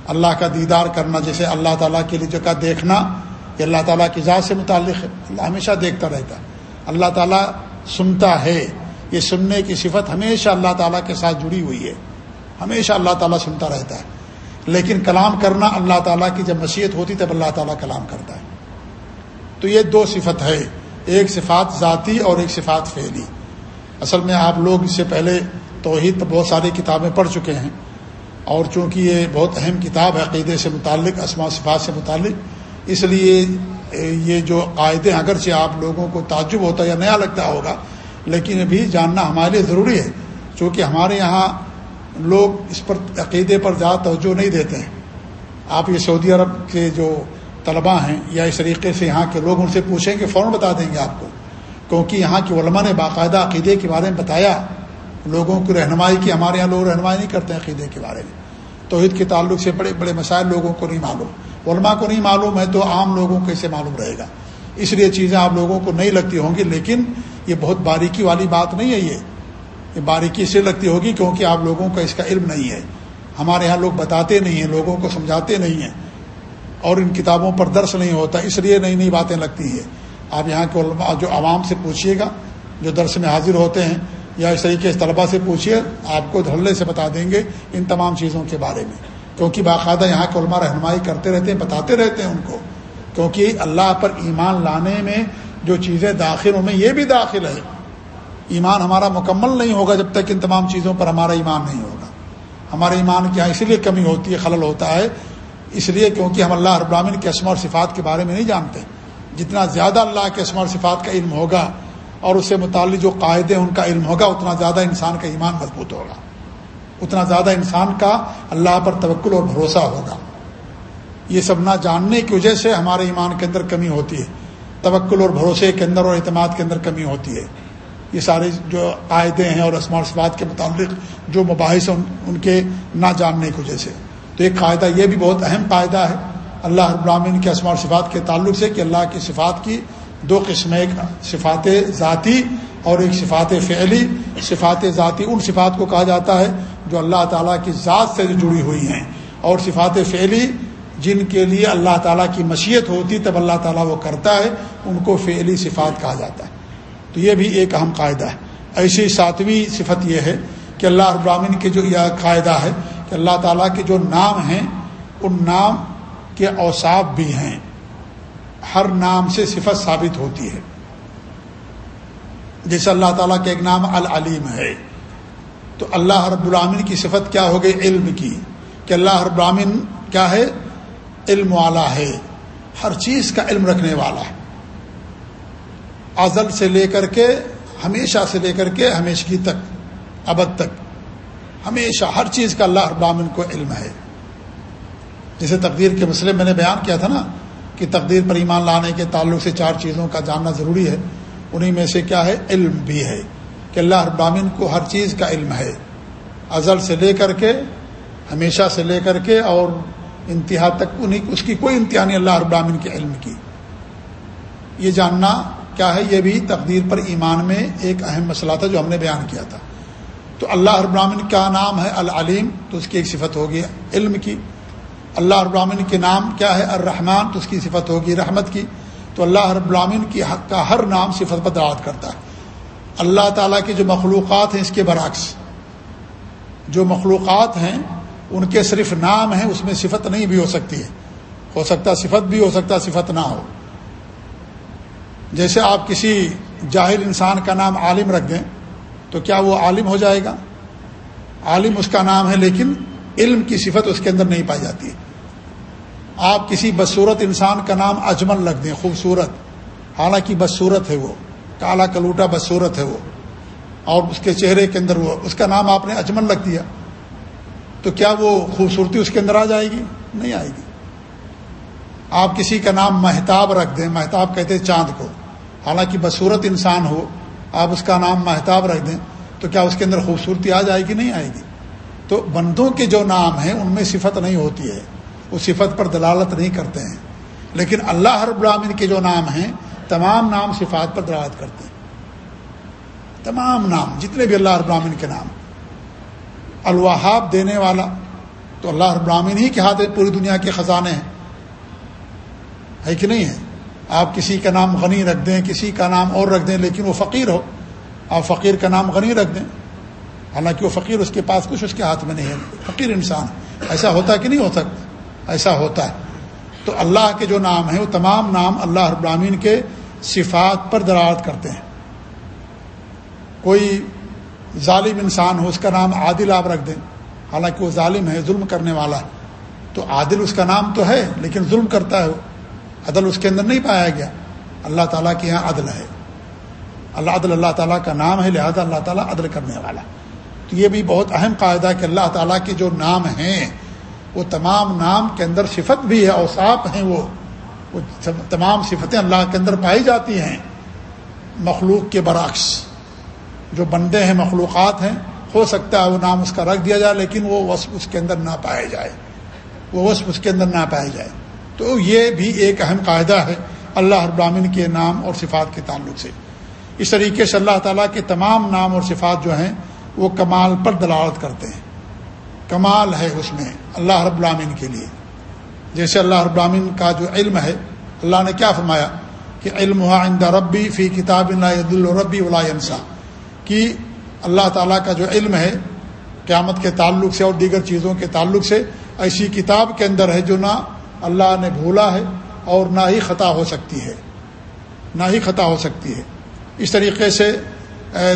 اللہ کا دیدار کرنا، جیسے اللہ تعالیٰ کے لیے جگہ دیکھنا، یہ اللہ تعالیٰ کی ذات سے متعلق ہے۔ اللہ ہمیشہ دیکھتا رہتا۔ ہے اللہ تعالیٰ سنتا ہے۔ یہ سننے کی صفت ہمیشہ اللہ تعالیٰ کے ساتھ جڑی ہوئی ہے۔ ہمیشہ اللہ تعالیٰ سنتا رہتا ہے۔ لیکن کلام کرنا اللہ تعالیٰ کی جب مشیت ہوتی تب اللہ تعالیٰ کلام کرتا ہے۔ تو یہ دو صفت ہے، ایک صفات ذاتی اور ایک صفات فعلی۔ اصل میں آپ لوگ اس سے پہلے توحید بہت ساری کتابیں پڑھ چکے ہیں۔ اور چونکہ یہ بہت اہم کتاب ہے، عقیدے سے متعلق اسما صفات سے متعلق، اس لیے یہ جو قاعدے اگرچہ آپ لوگوں کو تعجب ہوتا یا نیا لگتا ہوگا، لیکن ابھی جاننا ہمارے لیے ضروری ہے۔ چونکہ ہمارے یہاں لوگ اس پر عقیدے پر زیادہ توجہ نہیں دیتے ہیں۔ آپ یہ سعودی عرب کے جو طلباء ہیں یا اس طریقے سے یہاں کے لوگ ان سے پوچھیں کہ فوراً بتا دیں گے آپ کو۔ کیونکہ یہاں کے علماء نے باقاعدہ عقیدے کے بارے میں بتایا۔ لوگوں کی رہنمائی کی، ہمارے یہاں لوگ رہنمائی نہیں کرتے ہیں عقیدے کے بارے میں۔ توحید کے تعلق سے بڑے بڑے مسائل لوگوں کو نہیں معلوم۔ علماء کو نہیں معلوم ہے تو عام لوگوں کو اسے معلوم رہے گا؟ اس لیے چیزیں آپ لوگوں کو نہیں لگتی ہوں گی، لیکن یہ بہت باریکی والی بات نہیں ہے یہ۔ باریکی سے لگتی ہوگی کیونکہ آپ لوگوں کا اس کا علم نہیں ہے۔ ہمارے یہاں لوگ بتاتے نہیں ہیں، لوگوں کو سمجھاتے نہیں ہیں۔ اور ان کتابوں پر درس نہیں ہوتا، اس لیے نئی نئی باتیں لگتی ہیں۔ آپ یہاں کے علماء جو عوام سے پوچھیے گا، جو درس میں حاضر ہوتے ہیں، یا اس طریقے سے طلبا سے پوچھیے آپ کو دھڑلے سے بتا دیں گے ان تمام چیزوں کے بارے میں۔ کیونکہ باقاعدہ یہاں کے علماء رہنمائی کرتے رہتے ہیں، بتاتے رہتے ہیں ان کو۔ کیونکہ اللہ پر ایمان لانے میں جو چیزیں داخل ہوں میں یہ بھی داخل ہے۔ ایمان ہمارا مکمل نہیں ہوگا جب تک ان تمام چیزوں پر ہمارا ایمان نہیں ہوگا۔ ہمارے ایمان کی یہاں لیے کمی ہوتی ہے، خلل ہوتا ہے، اس لیے کیونکہ ہم اللہ ابراہین کے اسم اور صفات کے بارے میں نہیں جانتے۔ جتنا زیادہ اللہ کے اسم اور صفات کا علم ہوگا اور اس سے متعلق جو قاعدے ان کا علم ہوگا، اتنا زیادہ انسان کا ایمان مضبوط ہوگا۔ اتنا زیادہ انسان کا اللہ پر توکل اور بھروسہ ہوگا۔ یہ سب نہ جاننے کی وجہ سے ہمارے ایمان کے اندر کمی ہوتی ہے۔ توکل اور بھروسے کے اندر اور اعتماد کے اندر کمی ہوتی ہے۔ یہ سارے جو قاعدے ہیں اور اسمار صفات کے متعلق جو مباحث ہیں، ان کے نہ جاننے کی وجہ سے۔ تو ایک قاعدہ یہ بھی بہت اہم قاعدہ ہے، اللہ ابراہین کے اسمار صفات کے تعلق سے کہ اللہ کی صفات کی دو قسم ایک صفات ذاتی اور ایک صفات فعلی۔ صفات ذاتی ان صفات کو کہا جاتا ہے جو اللہ تعالیٰ کی ذات سے جڑی ہوئی ہیں۔ اور صفات فعلی جن کے لیے اللہ تعالیٰ کی مشیت ہوتی، تب اللہ تعالیٰ وہ کرتا ہے، ان کو فعلی صفات کہا جاتا ہے۔ تو یہ بھی ایک اہم قاعدہ ہے۔ ایسی ساتویں صفت یہ ہے کہ اللہ ابراہین کے جو یہ قاعدہ ہے کہ اللہ تعالیٰ کے جو نام ہیں، ان نام کے اوصاف بھی ہیں۔ ہر نام سے صفت ثابت ہوتی ہے۔ جیسے اللہ تعالیٰ کا ایک نام العلیم ہے۔ تو اللہ رب العامن کی صفت کیا ہو گئی؟ علم کی۔ کہ اللہ رب العامن کیا ہے؟ علم والا ہے۔ ہر چیز کا علم رکھنے والا ہے۔ ازل سے لے کر کے ہمیشہ سے لے کر کے ہمیشگی تک، ابد تک۔ ہمیشہ ہر چیز کا اللہ ابامن کو علم ہے۔ جیسے تقدیر کے مسئلے میں نے بیان کیا تھا نا کہ تقدیر پر ایمان لانے کے تعلق سے چار چیزوں کا جاننا ضروری ہے۔ انہیں میں سے کیا ہے؟ علم بھی ہے کہ اللہ ابامن کو ہر چیز کا علم ہے۔ ازل سے لے کر کے، ہمیشہ سے لے کر کے اور انتہا تک انہیں اس کی کوئی انتہا نہیں اللہ ابامن کے علم کی۔ یہ جاننا کیا ہے؟ یہ بھی تقدیر پر ایمان میں ایک اہم مسئلہ تھا جو ہم نے بیان کیا تھا۔ تو اللہ ابراہین کا نام ہے؟ العلیم۔ تو اس کی ایک صفت ہوگی علم کی۔ اللہ ابراہین کے نام کیا ہے؟ الرحمن۔ تو اس کی صفت ہوگی رحمت کی۔ تو اللہ رب کی حق کا ہر نام صفت پر دعوت کرتا ہے۔ اللہ تعالیٰ کی جو مخلوقات ہیں اس کے برعکس، جو مخلوقات ہیں، ان کے صرف نام ہیں، اس میں صفت نہیں بھی ہو سکتی ہے۔ ہو سکتا صفت بھی، ہو سکتا صفت نہ ہو۔ جیسے آپ کسی جاہل انسان کا نام عالم رکھ دیں تو کیا وہ عالم ہو جائے گا؟ عالم اس کا نام ہے لیکن علم کی صفت اس کے اندر نہیں پائی جاتی ہے۔ آپ کسی بدصورت انسان کا نام اجمل رکھ دیں، خوبصورت۔ حالانکہ بدصورت ہے وہ، کالا کلوٹا بدصورت ہے وہ۔ اور اس کے چہرے کے اندر وہ، اس کا نام آپ نے اجمل رکھ دیا۔ تو کیا وہ خوبصورتی اس کے اندر آ جائے گی؟ نہیں آئے گی۔ آپ کسی کا نام مہتاب رکھ دیں، مہتاب کہتے ہیں چاند کو۔ حالانکہ بصورت انسان ہو، آپ اس کا نام مہتاب رکھ دیں تو کیا اس کے اندر خوبصورتی آ جائے گی؟ نہیں آئے گی۔ تو بندوں کے جو نام ہیں، ان میں صفت نہیں ہوتی ہے۔ وہ صفت پر دلالت نہیں کرتے ہیں۔ لیکن اللہ ہر براہین کے جو نام ہیں، تمام نام صفات پر دلالت کرتے ہیں۔ تمام نام، جتنے بھی اللہ براہین کے نام۔ الوہاب دینے والا تو اللہ براہین ہی کے ہاتھ پوری دنیا کے خزانے ہیں۔ ہے کہ نہیں ہے؟ آپ کسی کا نام غنی رکھ دیں، کسی کا نام اور رکھ دیں، لیکن وہ فقیر ہو، آپ فقیر کا نام غنی رکھ دیں۔ حالانکہ وہ فقیر اس کے پاس کچھ اس کے ہاتھ میں نہیں ہے۔ فقیر انسان ایسا ہوتا ہے کہ نہیں ہو سکتا؟ ایسا ہوتا ہے۔ تو اللہ کے جو نام ہیں، وہ تمام نام اللہ ابراہین کے صفات پر درارت کرتے ہیں۔ کوئی ظالم انسان ہو، اس کا نام عادل آپ رکھ دیں۔ حالانکہ وہ ظالم ہے، ظلم کرنے والا ہے۔ تو عادل اس کا نام تو ہے، لیکن ظلم کرتا ہے وہ۔ عدل اس کے اندر نہیں پایا گیا۔ اللہ تعالیٰ کے یہاں عدل ہے۔ اللہ عدل، اللہ تعالیٰ کا نام ہے، لہذا اللہ تعالیٰ عدل کرنے والا تو یہ بھی بہت اہم قاعدہ ہے کہ اللہ تعالیٰ کے جو نام ہیں، وہ تمام نام کے اندر صفت بھی ہے اوساف ہیں وہ۔ وہ تمام صفتیں اللہ کے اندر پائی جاتی ہیں۔ مخلوق کے برعکس جو بندے ہیں، مخلوقات ہیں، ہو سکتا ہے وہ نام اس کا رکھ دیا جائے، لیکن وہ وصف اس کے اندر نہ پایا جائے۔ وہ وصف اس کے اندر نہ پایا جائے۔ تو یہ بھی ایک اہم قاعدہ ہے اللہ ابراہین کے نام اور صفات کے تعلق سے۔ اس طریقے سے اللہ تعالیٰ کے تمام نام اور صفات جو ہیں، وہ کمال پر دلالت کرتے ہیں۔ کمال ہے اس میں اللہ رب العامن کے لیے۔ جیسے اللہ رب العامن کا جو علم ہے، اللہ نے کیا فرمایا کہ علم عند ربی فی کتاب اللہ الربی ولاسا کہ اللہ تعالیٰ کا جو علم ہے، قیامت کے تعلق سے اور دیگر چیزوں کے تعلق سے، ایسی کتاب کے اندر ہے جو نہ اللہ نے بھولا ہے اور نہ ہی خطا ہو سکتی ہے۔ نہ ہی خطا ہو سکتی ہے۔ اس طریقے سے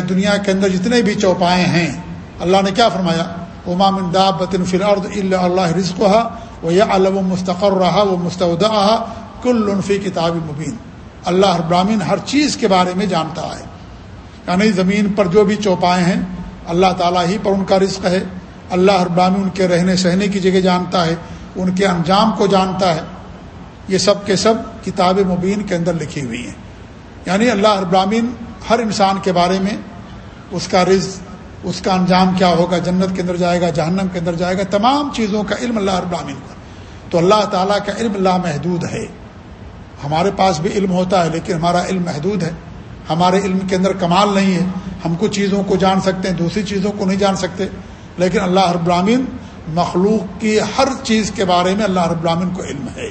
دنیا کے اندر جتنے بھی چوپائے ہیں، اللہ نے کیا فرمایا؟ امام بطن فرد اللہ رزق وہ یا علم و مستقر رہا وہ مستعودہ کل عنفی کتاب مبین اللہ ابراہین ہر چیز کے بارے میں جانتا ہے۔ یعنی زمین پر جو بھی چوپائے ہیں، اللہ تعالیٰ ہی پر ان کا رزق ہے۔ اللہ ابراہین ان کے رہنے سہنے کی جگہ جانتا ہے۔ ان کے انجام کو جانتا ہے۔ یہ سب کے سب کتاب مبین کے اندر لکھی ہوئی ہیں۔ یعنی اللہ ابراہین ہر انسان کے بارے میں اس کا رز اس کا انجام کیا ہوگا؟ جنت کے اندر جائے گا، جہنم کے اندر جائے گا، تمام چیزوں کا علم اللہ ابراہین کا تو اللہ تعالیٰ کا علم اللہ محدود ہے۔ ہمارے پاس بھی علم ہوتا ہے، لیکن ہمارا علم محدود ہے۔ ہمارے علم کے اندر کمال نہیں ہے۔ ہم کچھ چیزوں کو جان سکتے ہیں، دوسری چیزوں کو نہیں جان سکتے۔ لیکن اللہ ابراہین مخلوق کی ہر چیز کے بارے میں اللہ رب العالمین کو علم ہے۔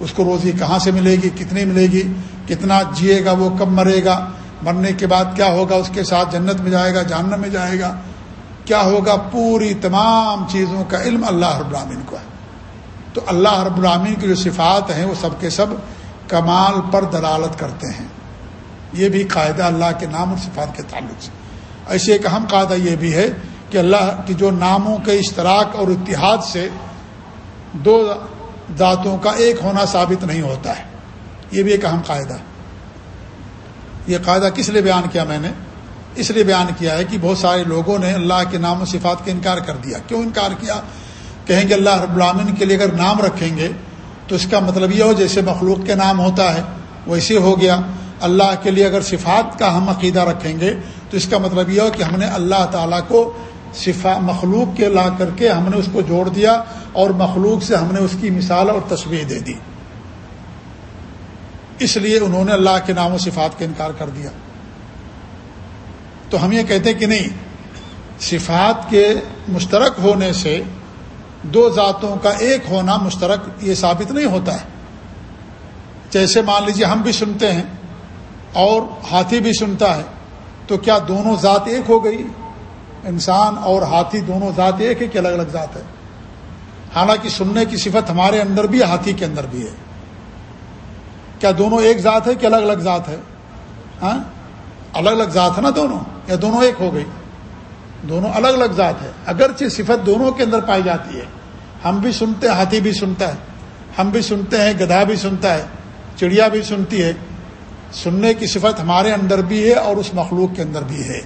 اس کو روزی کہاں سے ملے گی، کتنی ملے گی، کتنا جیے گا، وہ کب مرے گا، مرنے کے بعد کیا ہوگا، اس کے ساتھ جنت میں جائے گا، جہنم میں جائے گا، کیا ہوگا، پوری تمام چیزوں کا علم اللہ رب العالمین کو ہے۔ تو اللہ رب العالمین کی جو صفات ہیں، وہ سب کے سب کمال پر دلالت کرتے ہیں۔ یہ بھی قاعدہ اللہ کے نام اور صفات کے تعلق سے۔ ایسے ایک اہم قاعدہ یہ بھی ہے کہ اللہ کی جو ناموں کے اشتراک اور اتحاد سے دو ذاتوں کا ایک ہونا ثابت نہیں ہوتا ہے۔ یہ بھی ایک اہم قاعدہ یہ قاعدہ کس لیے بیان کیا میں نے؟ اس لیے بیان کیا ہے کہ بہت سارے لوگوں نے اللہ کے نام و صفات کا انکار کر دیا۔ کیوں انکار کیا؟ کہیں گے اللہ رب العالمین کے لیے اگر نام رکھیں گے تو اس کا مطلب یہ ہو جیسے مخلوق کے نام ہوتا ہے ویسے ہو گیا۔ اللہ کے لیے اگر صفات کا ہم عقیدہ رکھیں گے تو اس کا مطلب یہ ہو کہ ہم نے اللہ تعالیٰ کو صفا مخلوق کے لا کر کے ہم نے اس کو جوڑ دیا اور مخلوق سے ہم نے اس کی مثال اور تصویر دے دی۔ اس لیے انہوں نے اللہ کے نام و صفات کا انکار کر دیا۔ تو ہم یہ کہتے ہیں کہ نہیں، صفات کے مشترک ہونے سے دو ذاتوں کا ایک ہونا مشترک یہ ثابت نہیں ہوتا ہے۔ جیسے مان لیجیے ہم بھی سنتے ہیں اور ہاتھی بھی سنتا ہے، تو کیا دونوں ذات ایک ہو گئی؟ انسان اور ہاتھی دونوں ذات ایک ہے کہ الگ الگ ذات ہے؟ حالانکہ سننے کی صفت ہمارے اندر بھی ہاتھی کے اندر بھی ہے۔ کیا دونوں ایک ذات ہے کہ الگ الگ ذات ہے؟ ہاں؟ الگ الگ ذات ہے نا دونوں؟ یا دونوں ایک ہو گئی؟ دونوں الگ الگ ذات ہے۔ اگرچہ صفت دونوں کے اندر پائی جاتی ہے۔ ہم بھی سنتے ہیں، ہاتھی بھی سنتا ہے۔ ہم بھی سنتے ہیں، گدھا بھی سنتا ہے، چڑیا بھی سنتی ہے۔ سننے کی صفت ہمارے اندر بھی ہے اور اس مخلوق کے اندر بھی ہے۔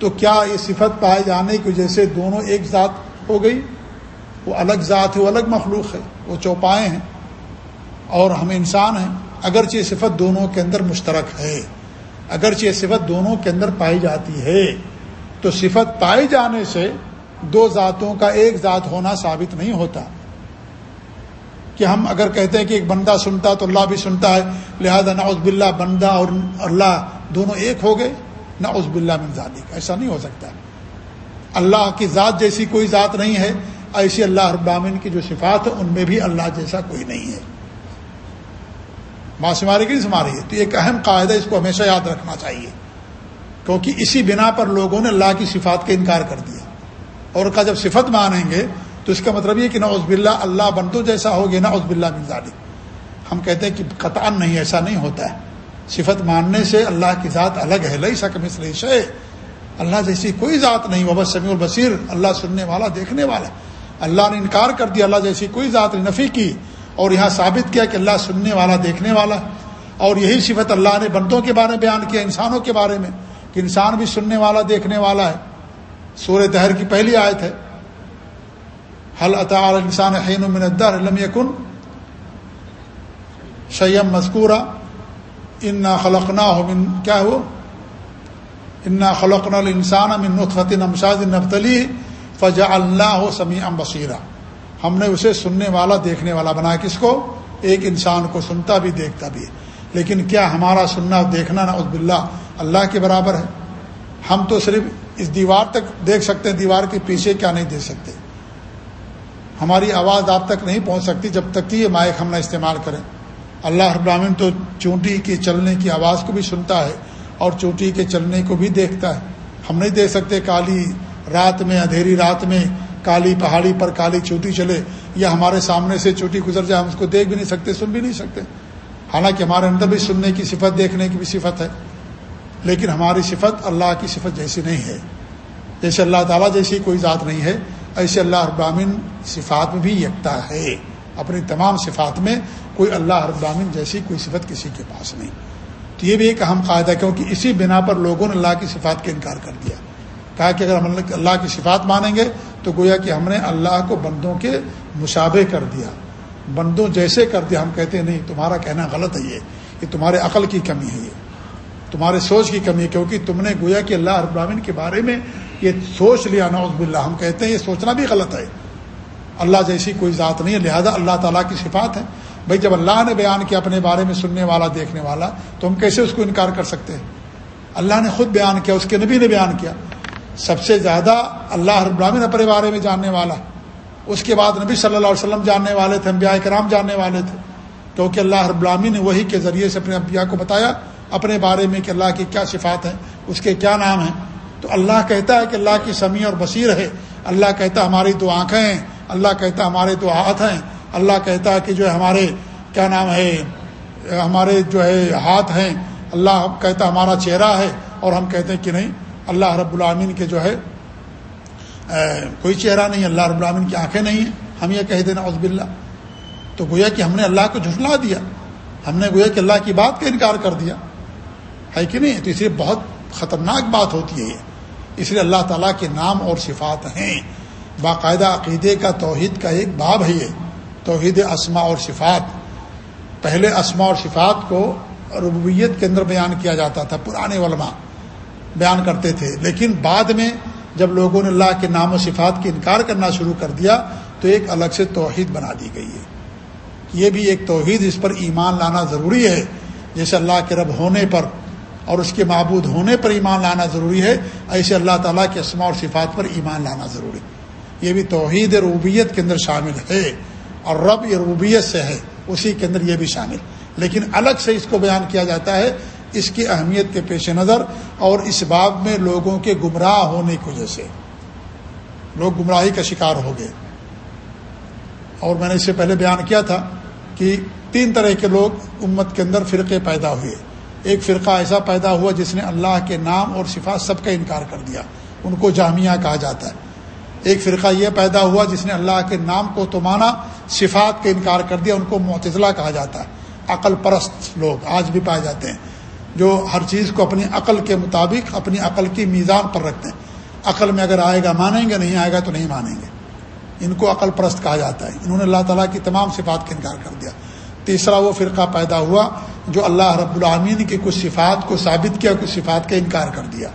تو کیا یہ صفت پائے جانے کی وجہ سے دونوں ایک ذات ہو گئی؟ وہ الگ ذات ہے، وہ الگ مخلوق ہے، وہ چوپائے ہیں اور ہم انسان ہیں۔ اگرچہ یہ صفت دونوں کے اندر مشترک ہے، اگرچہ یہ صفت دونوں کے اندر پائی جاتی ہے، تو صفت پائے جانے سے دو ذاتوں کا ایک ذات ہونا ثابت نہیں ہوتا۔ کہ ہم اگر کہتے ہیں کہ ایک بندہ سنتا تو اللہ بھی سنتا ہے، لہذا نعوذ باللہ بندہ اور اللہ دونوں ایک ہو گئے۔ نعوذ باللہ من ذالک، ایسا نہیں ہو سکتا۔ اللہ کی ذات جیسی کوئی ذات نہیں ہے، ایسی اللہ ابامن کی جو صفات ہے ان میں بھی اللہ جیسا کوئی نہیں ہے۔ ماں سمارے کی نہیں سما رہی ہے؟ تو ایک اہم قاعدہ اس کو ہمیشہ یاد رکھنا چاہیے۔ کیونکہ اسی بنا پر لوگوں نے اللہ کی صفات کا انکار کر دیا۔ اور کا جب صفت مانیں گے، تو اس کا مطلب یہ کہ نا عزب اللہ اللہ بنتو جیسا ہو گیا نا عزب اللہ منظالی ہم کہتے ہیں کہ قطع نہیں، ایسا نہیں ہوتا ہے۔ صفت ماننے سے اللہ کی ذات الگ ہے، لئی سک مثل شے۔ اللہ جیسی کوئی ذات نہیں وہ بس سمیع البصیر۔ اللہ سننے والا، دیکھنے والا۔ اللہ نے انکار کر دیا، اللہ جیسی کوئی ذات نفی کی۔ اور یہاں ثابت کیا کہ اللہ سننے والا، دیکھنے والا۔ اور یہی صفت اللہ نے بندوں کے بارے میں بیان کیا، انسانوں کے بارے میں۔ کہ انسان بھی سننے والا، دیکھنے والا ہے۔ سورہ دہر کی پہلی آیت ہے۔ حل اطار انسان حین من الدر علم یکن شیم مذکورہ انا خلقنا ہو من کیا ہو انا خلقنا الانسان من نطفت امشاد نبتلی فجا اللہ ہو سمیع بصیرہ ہم نے اسے سننے والا، دیکھنے والا بنایا۔ کس کو؟ ایک انسان کو سنتا بھی، دیکھتا بھی لیکن کیا ہمارا سننا، دیکھنا نا عزب اللہ اللہ کے برابر ہے؟ ہم تو صرف اس دیوار تک دیکھ سکتے ہیں، دیوار کے پیچھے کیا نہیں دیکھ سکتے؟ ہماری آواز آپ تک نہیں پہنچ سکتی جب تک کہ یہ مائک ہم نہ استعمال کریں۔ اللہ ابراہین تو چونٹی کے چلنے کی آواز کو بھی سنتا ہے اور چونٹی کے چلنے کو بھی دیکھتا ہے۔ ہم نہیں دیکھ سکتے کالی رات میں، اندھیری رات میں کالی پہاڑی پر کالی چوٹی چلے یا ہمارے سامنے سے چوٹی گزر جائے، ہم اس کو دیکھ بھی نہیں سکتے، سن بھی نہیں سکتے۔ حالانکہ ہمارے اندر بھی سننے کی صفت، دیکھنے کی بھی صفت ہے۔ لیکن ہماری صفت اللہ کی صفت جیسی نہیں ہے۔ جیسے اللہ تعالیٰ جیسی کوئی ذات نہیں ہے، ایسے اللہ ابراہین صفات میں بھی یکتا ہے۔ اپنی تمام صفات میں کوئی اللہ ابراہین جیسی کوئی صفت کسی کے پاس نہیں۔ تو یہ بھی ایک اہم قاعدہ کیونکہ اسی بنا پر لوگوں نے اللہ کی صفات کا انکار کر دیا۔ کہا کہ اگر ہم اللہ کی صفات مانیں گے تو گویا کہ ہم نے اللہ کو بندوں کے مشابے کر دیا۔ بندوں جیسے کر دیا، ہم کہتے ہیں نہیں، تمہارا کہنا غلط ہے یہ یہ تمہارے عقل کی کمی ہے یہ۔ تمہارے سوچ کی کمی ہے کیونکہ تم نے گویا کہ اللہ ابراہین کے بارے میں یہ سوچ لیا نوز باللہ، ہم کہتے ہیں یہ سوچنا بھی غلط ہے۔ اللہ جیسی کوئی ذات نہیں ہے، لہذا اللہ تعالیٰ کی صفات ہے بھائی، جب اللہ نے بیان کیا اپنے بارے میں سننے والا، دیکھنے والا، تو ہم کیسے اس کو انکار کر سکتے ہیں؟ اللہ نے خود بیان کیا، اس کے نبی نے بیان کیا۔ سب سے زیادہ اللہ ابراہین اپنے بارے میں جاننے والا۔ اس کے بعد نبی صلی اللہ علیہ وسلم جاننے والے تھے، انبیاء کرام جاننے والے تھے۔ کیونکہ اللہ ابراہین نے وہی کے ذریعے سے اپنے انبیاء کو بتایا، اپنے بارے میں کہ اللہ کی کیا صفات ہیں، اس کے کیا نام ہیں۔ تو اللہ کہتا ہے کہ اللہ کی سمیع اور بصیر ہے۔ اللہ کہتا ہماری دو آنکھیں ہیں اللہ کہتا ہمارے دو ہاتھ ہیں۔ اللہ کہتا ہے کہ جو ہمارے، کیا نام ہے، ہمارے جو ہے ہاتھ ہیں۔ اللہ کہتا ہمارا چہرہ ہے اور ہم کہتے ہیں کہ نہیں، اللہ رب العامین کے جو ہے کوئی چہرہ نہیں، اللہ رب العامین کی آنکھیں نہیں ہیں۔ ہم یہ کہہ دینا عزب اللہ تو گویا کہ ہم نے اللہ کو جھٹلا دیا۔ ہم نے گویا کہ اللہ کی بات کا انکار کر دیا۔ ہے کہ نہیں؟ تو اس لیے بہت خطرناک بات ہوتی ہے یہ۔ اس لیے اللہ تعالیٰ کے نام اور صفات ہیں۔ باقاعدہ عقیدے کا توحید کا ایک باب ہے یہ، توحید اسما اور صفات۔ پہلے اسما اور صفات کو ربویت کے اندر بیان کیا جاتا تھا، پرانے علماء بیان کرتے تھے۔ لیکن بعد میں جب لوگوں نے اللہ کے نام و صفات کی انکار کرنا شروع کر دیا، تو ایک الگ سے توحید بنا دی گئی ہے۔ یہ بھی ایک توحید، اس پر ایمان لانا ضروری ہے۔ جیسے اللہ کے رب ہونے پر اور اس کے معبود ہونے پر ایمان لانا ضروری ہے، ایسے اللہ تعالیٰ کے اسما اور صفات پر ایمان لانا ضروری۔ یہ بھی توحید ربوبیت کے اندر شامل ہے اور رب یہ ربوبیت سے ہے، اسی کے اندر یہ بھی شامل۔ لیکن الگ سے اس کو بیان کیا جاتا ہے، اس کی اہمیت کے پیش نظر اور اس باب میں لوگوں کے گمراہ ہونے کی وجہ سے۔ لوگ گمراہی کا شکار ہو گئے۔ اور میں نے اس سے پہلے بیان کیا تھا کہ تین طرح کے لوگ امت کے اندر فرقے پیدا ہوئے۔ ایک فرقہ ایسا پیدا ہوا جس نے اللہ کے نام اور صفات سب کا انکار کر دیا۔ ان کو جامعہ کہا جاتا ہے۔ ایک فرقہ یہ پیدا ہوا جس نے اللہ کے نام کو تو مانا، صفات کا انکار کر دیا، ان کو معتزلہ کہا جاتا ہے۔ عقل پرست لوگ آج بھی پائے جاتے ہیں۔ جو ہر چیز کو اپنی عقل کے مطابق، اپنی عقل کی میزان پر رکھتے ہیں۔ عقل میں اگر آئے گا مانیں گے، نہیں آئے گا تو نہیں مانیں گے۔ ان کو عقل پرست کہا جاتا ہے۔ انہوں نے اللہ تعالیٰ کی تمام صفات کا انکار کر دیا۔ تیسرا وہ فرقہ پیدا ہوا جو اللہ رب العامین کی کچھ صفات کو ثابت کیا، کچھ صفات کا انکار کر دیا۔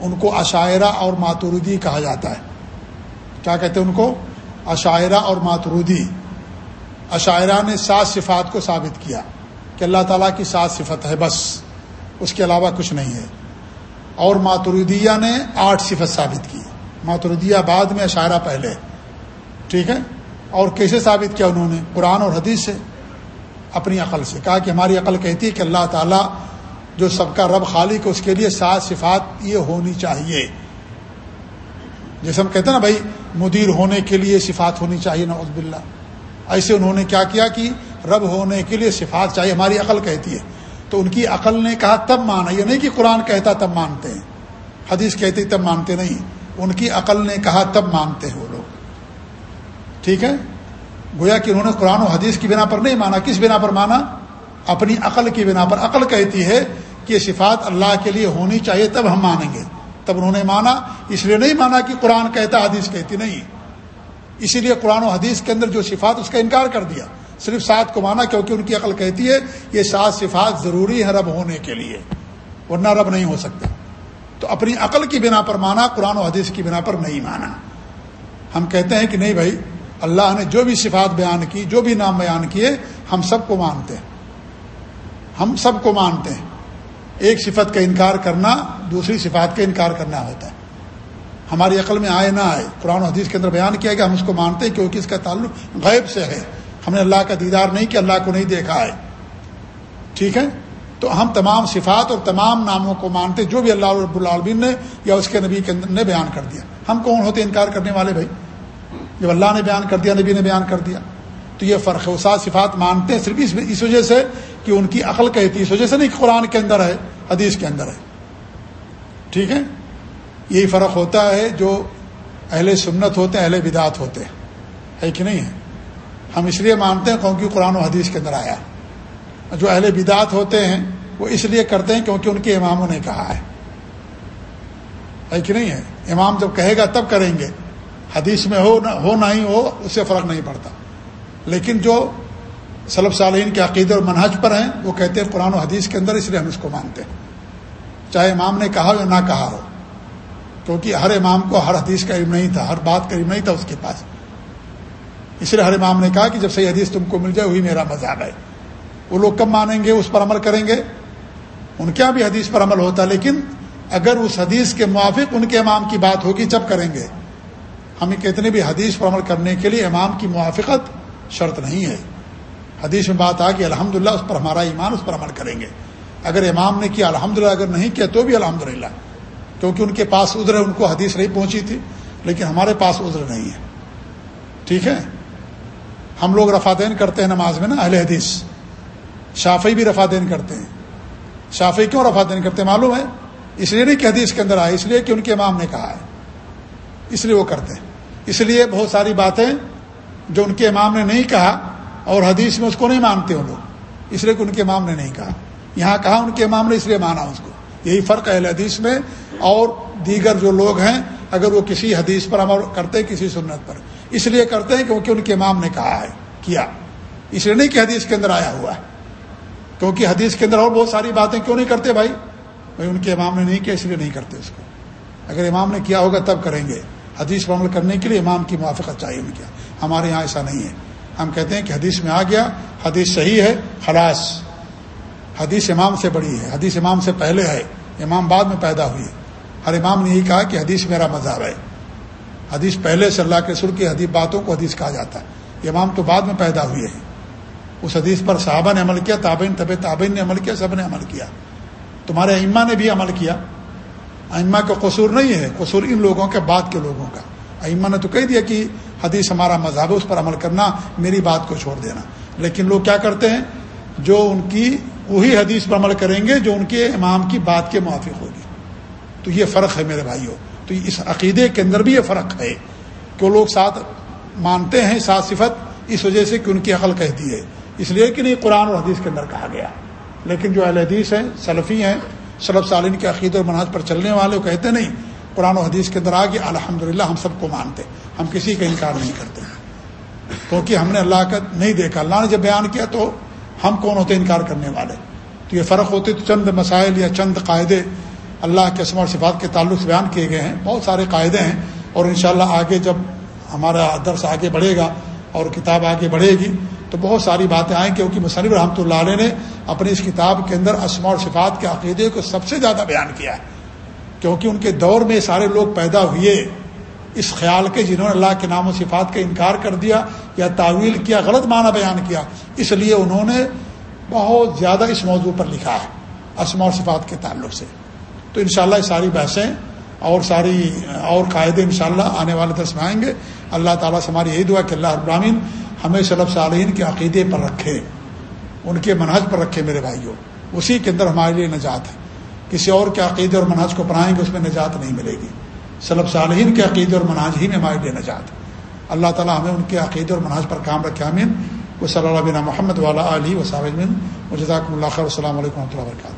ان کو عشاعرہ اور ماتردی کہا جاتا ہے۔ کیا کہتے ہیں ان کو؟ عشاعرہ اور ماترودی۔ عشاعرہ نے سات صفات کو ثابت کیا کہ اللہ تعالیٰ کی سات صفت ہے، بس۔ اس کے علاوہ کچھ نہیں ہے۔ اور ماتردیہ نے آٹھ صفت ثابت کی۔ ماتردیہ بعد میں عشاعرہ پہلے۔ ٹھیک ہے؟ اور کیسے ثابت کیا انہوں نے؟ قرآن اور حدیث سے۔ اپنی عقل سے۔ کہا کہ ہماری عقل کہتی ہے کہ اللہ تعالیٰ جو سب کا رب خالق اس کے لیے سات صفات یہ ہونی چاہیے۔ جیسے ہم کہتے ہیں نا بھائی مدیر ہونے کے لیے صفات ہونی چاہیے نوز باللہ۔ ایسے انہوں نے کیا کیا کہ رب ہونے کے لیے صفات چاہیے، ہماری عقل کہتی ہے۔ تو ان کی عقل نے کہا، تب مانا، یہ نہیں کہ قرآن کہتا تب مانتے ہیں۔ حدیث کہتی تب مانتے نہیں۔ ان کی عقل نے کہا، تب مانتے ہیں وہ لوگ۔ ٹھیک ہے؟ گویا کہ انہوں نے قرآن و حدیث کی بنا پر نہیں مانا۔ کس بنا پر مانا؟ اپنی عقل کی بنا پر۔ عقل کہتی ہے کہ صفات اللہ کے لیے ہونی چاہیے، تب ہم مانیں گے۔ تب انہوں نے مانا، اس لیے نہیں مانا کہ قرآن کہتا حدیث کہتی نہیں۔ اسی لیے قرآن و حدیث کے اندر جو صفات، اس کا انکار کر دیا۔ صرف سات کو مانا کیونکہ ان کی عقل کہتی ہے، یہ سات صفات ضروری ہے رب ہونے کے لیے، ورنہ رب نہیں ہو سکتا تو اپنی عقل کی بنا پر مانا، قرآن و حدیث کی بنا پر نہیں مانا۔ ہم کہتے ہیں کہ نہیں بھائی، اللہ نے جو بھی صفات بیان کی، جو بھی نام بیان کیے، ہم سب کو مانتے ہیں۔ ہم سب کو مانتے ہیں۔ ایک صفت کا انکار کرنا، دوسری صفات کا انکار کرنا ہوتا ہے۔ ہماری عقل میں آئے نہ آئے، قرآن و حدیث کے اندر بیان کیا کہ ہم اس کو مانتے ہیں کیونکہ اس کا تعلق غیب سے ہے۔ ہم نے اللہ کا دیدار نہیں کہ اللہ کو نہیں دیکھا ہے۔ ٹھیک ہے؟ تو ہم تمام صفات اور تمام ناموں کو مانتے، جو بھی اللہ رب العالمین نے یا اس کے نبی کے نے بیان کر دیا۔ ہم کون ہوتے انکار کرنے والے بھائی؟ جب اللہ نے بیان کر دیا، نبی نے بیان کر دیا۔ تو یہ فرق وسعت صفات مانتے ہیں، صرف اس وجہ سے کہ ان کی عقل کہتی ہے اس وجہ سے نہیں قرآن کے اندر ہے، حدیث کے اندر ہے۔ ٹھیک ہے؟ یہی فرق ہوتا ہے جو اہل سنت ہوتے ہیں، اہل بدعت ہوتے ہیں۔ ہے کہ نہیں ہے؟ ہم اس لیے مانتے ہیں کیونکہ قرآن و حدیث کے اندر آیا جو اہل بدعت ہوتے ہیں، وہ اس لیے کرتے ہیں کیونکہ ان کے اماموں نے کہا ہے۔ ہے کہ نہیں ہے؟ امام جب کہے گا، تب کریں گے۔ حدیث میں ہو نہ ہو نہ ہی ہو، اس سے فرق نہیں پڑتا۔ لیکن جو صلب صالحین کے عقیدے اور منہج پر ہیں، وہ کہتے ہیں قرآن و حدیث کے اندر اس لیے ہم اس کو مانتے ہیں۔ چاہے امام نے کہا ہو یا نہ کہا ہو، کیونکہ ہر امام کو ہر حدیث کا علم نہیں تھا، ہر بات کا علم نہیں تھا اس کے پاس۔ اس لیے ہر امام نے کہا کہ جب صحیح حدیث تم کو مل جائے، وہی میرا مذہب ہے۔ وہ لوگ کب مانیں گے، اس پر عمل کریں گے؟ ان کے بھی حدیث پر عمل ہوتا لیکن اگر اس حدیث کے موافق ان کے امام کی بات ہوگی، جب کریں گے؟ ہمیں کتنے بھی حدیث پر عمل کرنے کے لیے امام کی موافقت شرط نہیں ہے۔ حدیث میں بات آ کہ الحمد اس پر ہمارا ایمان، اس پر عمل کریں گے۔ اگر امام نے کیا الحمد اگر نہیں کیا تو بھی الحمد کیونکہ ان کے پاس ادھر ان کو حدیث نہیں پہنچی تھی، لیکن ہمارے پاس ادھر نہیں ہے۔ ٹھیک ہے؟ ہم لوگ رفادین کرتے ہیں نماز میں نا، اہل حدیث۔ شافی بھی رفادین کرتے ہیں۔ شافی کیوں رفات نہیں کرتے معلوم ہے؟ اس لیے نہیں کہ حدیث کے اندر آئے، اس لیے کہ ان کے امام نے کہا ہے۔ اس لیے وہ کرتے ہیں۔ اس لیے بہت ساری باتیں جو ان کے امام نے نہیں کہا اور حدیث میں اس کو نہیں مانتے وہ لوگ۔ اس لیے کہ ان کے امام نے نہیں کہا۔ یہاں کہا ان کے امام نے اس لیے مانا اس کو۔ یہی فرق ہے حدیث میں اور دیگر جو لوگ ہیں، اگر وہ کسی حدیث پر عمل کرتے، کسی سنت پر۔ اس لیے کرتے ہیں کیونکہ ان کے امام نے کہا ہے، کیا۔ اس لیے نہیں کہ حدیث کے اندر آیا ہوا ہے۔ کیونکہ حدیث کے اندر اور بہت ساری باتیں کیوں نہیں کرتے بھائی؟ بھائی، ان کے امام نے نہیں کیا، اس لیے نہیں کرتے اس کو۔ اگر امام نے کیا ہوگا، تب کریں گے۔ حدیث پر عمل کرنے کے لیے امام کی موافقت چاہیے ان کیا ہمارے یہاں ایسا نہیں ہے۔ ہم کہتے ہیں کہ حدیث میں آ گیا، حدیث صحیح ہے، خلاص۔ حدیث امام سے بڑی ہے، حدیث امام سے پہلے ہے، امام بعد میں پیدا ہوئی ہر امام نے یہی کہا کہ حدیث میرا مذہب ہے۔ حدیث پہلے سے اللہ کے سر کی حدیث باتوں کو حدیث کہا جاتا ہے۔ امام تو بعد میں پیدا ہوئے ہیں اس حدیث پر صحابہ نے عمل کیا، تابعین طب تابعین نے عمل کیا، سب نے عمل کیا۔ تمہارے ائمہ نے بھی عمل کیا۔ ائمہ کا قصور نہیں ہے، قصور ان لوگوں کے بعد کے لوگوں کا۔ ائمہ نے تو کہہ دیا کہ حدیث ہمارا مذہب ہے، اس پر عمل کرنا، میری بات کو چھوڑ دینا۔ لیکن لوگ کیا کرتے ہیں؟ جو ان کی وہی حدیث پر عمل کریں گے جو ان کے امام کی بات کے موافق ہوگی۔ تو یہ فرق ہے میرے بھائیوں تو اس عقیدے کے اندر بھی یہ فرق ہے کہ وہ لوگ ساتھ مانتے ہیں، ساتھ صفت، اس وجہ سے کہ ان کی عقل کہتی ہے۔ اس لیے کہ نہیں، قرآن اور حدیث کے اندر کہا گیا۔ لیکن جو اہل حدیث ہیں، سلفی ہیں سلب سالین کے عقید اور مناج پر چلنے والے، وہ کہتے نہیں قرآن و حدیث کے اندر آ گیا الحمد ہم سب کو مانتے ہم کسی کا انکار نہیں کرتے۔ کیونکہ ہم نے اللہ کا نہیں دیکھا۔ اللہ نے جب بیان کیا تو ہم کون ہوتے انکار کرنے والے؟ تو یہ فرق ہوتے تو چند مسائل یا چند قاعدے اللہ کے اسم اور صفات کے تعلق سے بیان کیے گئے ہیں۔ بہت سارے قاعدے ہیں اور انشاءاللہ آگے جب ہمارا درس آگے بڑھے گا اور کتاب آگے بڑھے گی تو بہت ساری باتیں آئیں۔ کیونکہ مصنف رحمۃ اللہ علیہ نے اپنی اس کتاب کے اندر اسما اور صفات کے عقیدے کو سب سے زیادہ بیان کیا ہے۔ کیونکہ ان کے دور میں سارے لوگ پیدا ہوئے اس خیال کے جنہوں نے اللہ کے نام و صفات کا انکار کر دیا یا تعویل کیا، غلط معنی بیان کیا، اس لیے انہوں نے بہت زیادہ اس موضوع پر لکھا ہے اسما اور صفات کے تعلق سے۔ تو انشاءاللہ یہ ساری بحثیں اور ساری اور قاعدے انشاءاللہ آنے والے دس میں آئیں گے۔ اللہ تعالیٰ سے ہماری یہی دعا کہ اللہ ابراہین ہمیں صلب صالحین کے عقیدے پر رکھے، ان کے منہج پر رکھے میرے بھائیوں، اسی کے اندر ہمارے لیے نجات ہے۔ کسی اور کے عقیدے اور منہج کو اپنائیں گے، اس میں نجات نہیں ملے گی۔ صلب صالحین کے عقیدے اور مناج ہی میں ہمارے لیے نجات۔ اللہ تعالیٰ ہمیں ان کے عقیدے اور مناج پر کام رکھے امین وہ صلی اللہ بن محمد والا علی و صاحب مجزاک اللہ خیر السلام علیکم و رحمۃ اللہ وبرکاتہ۔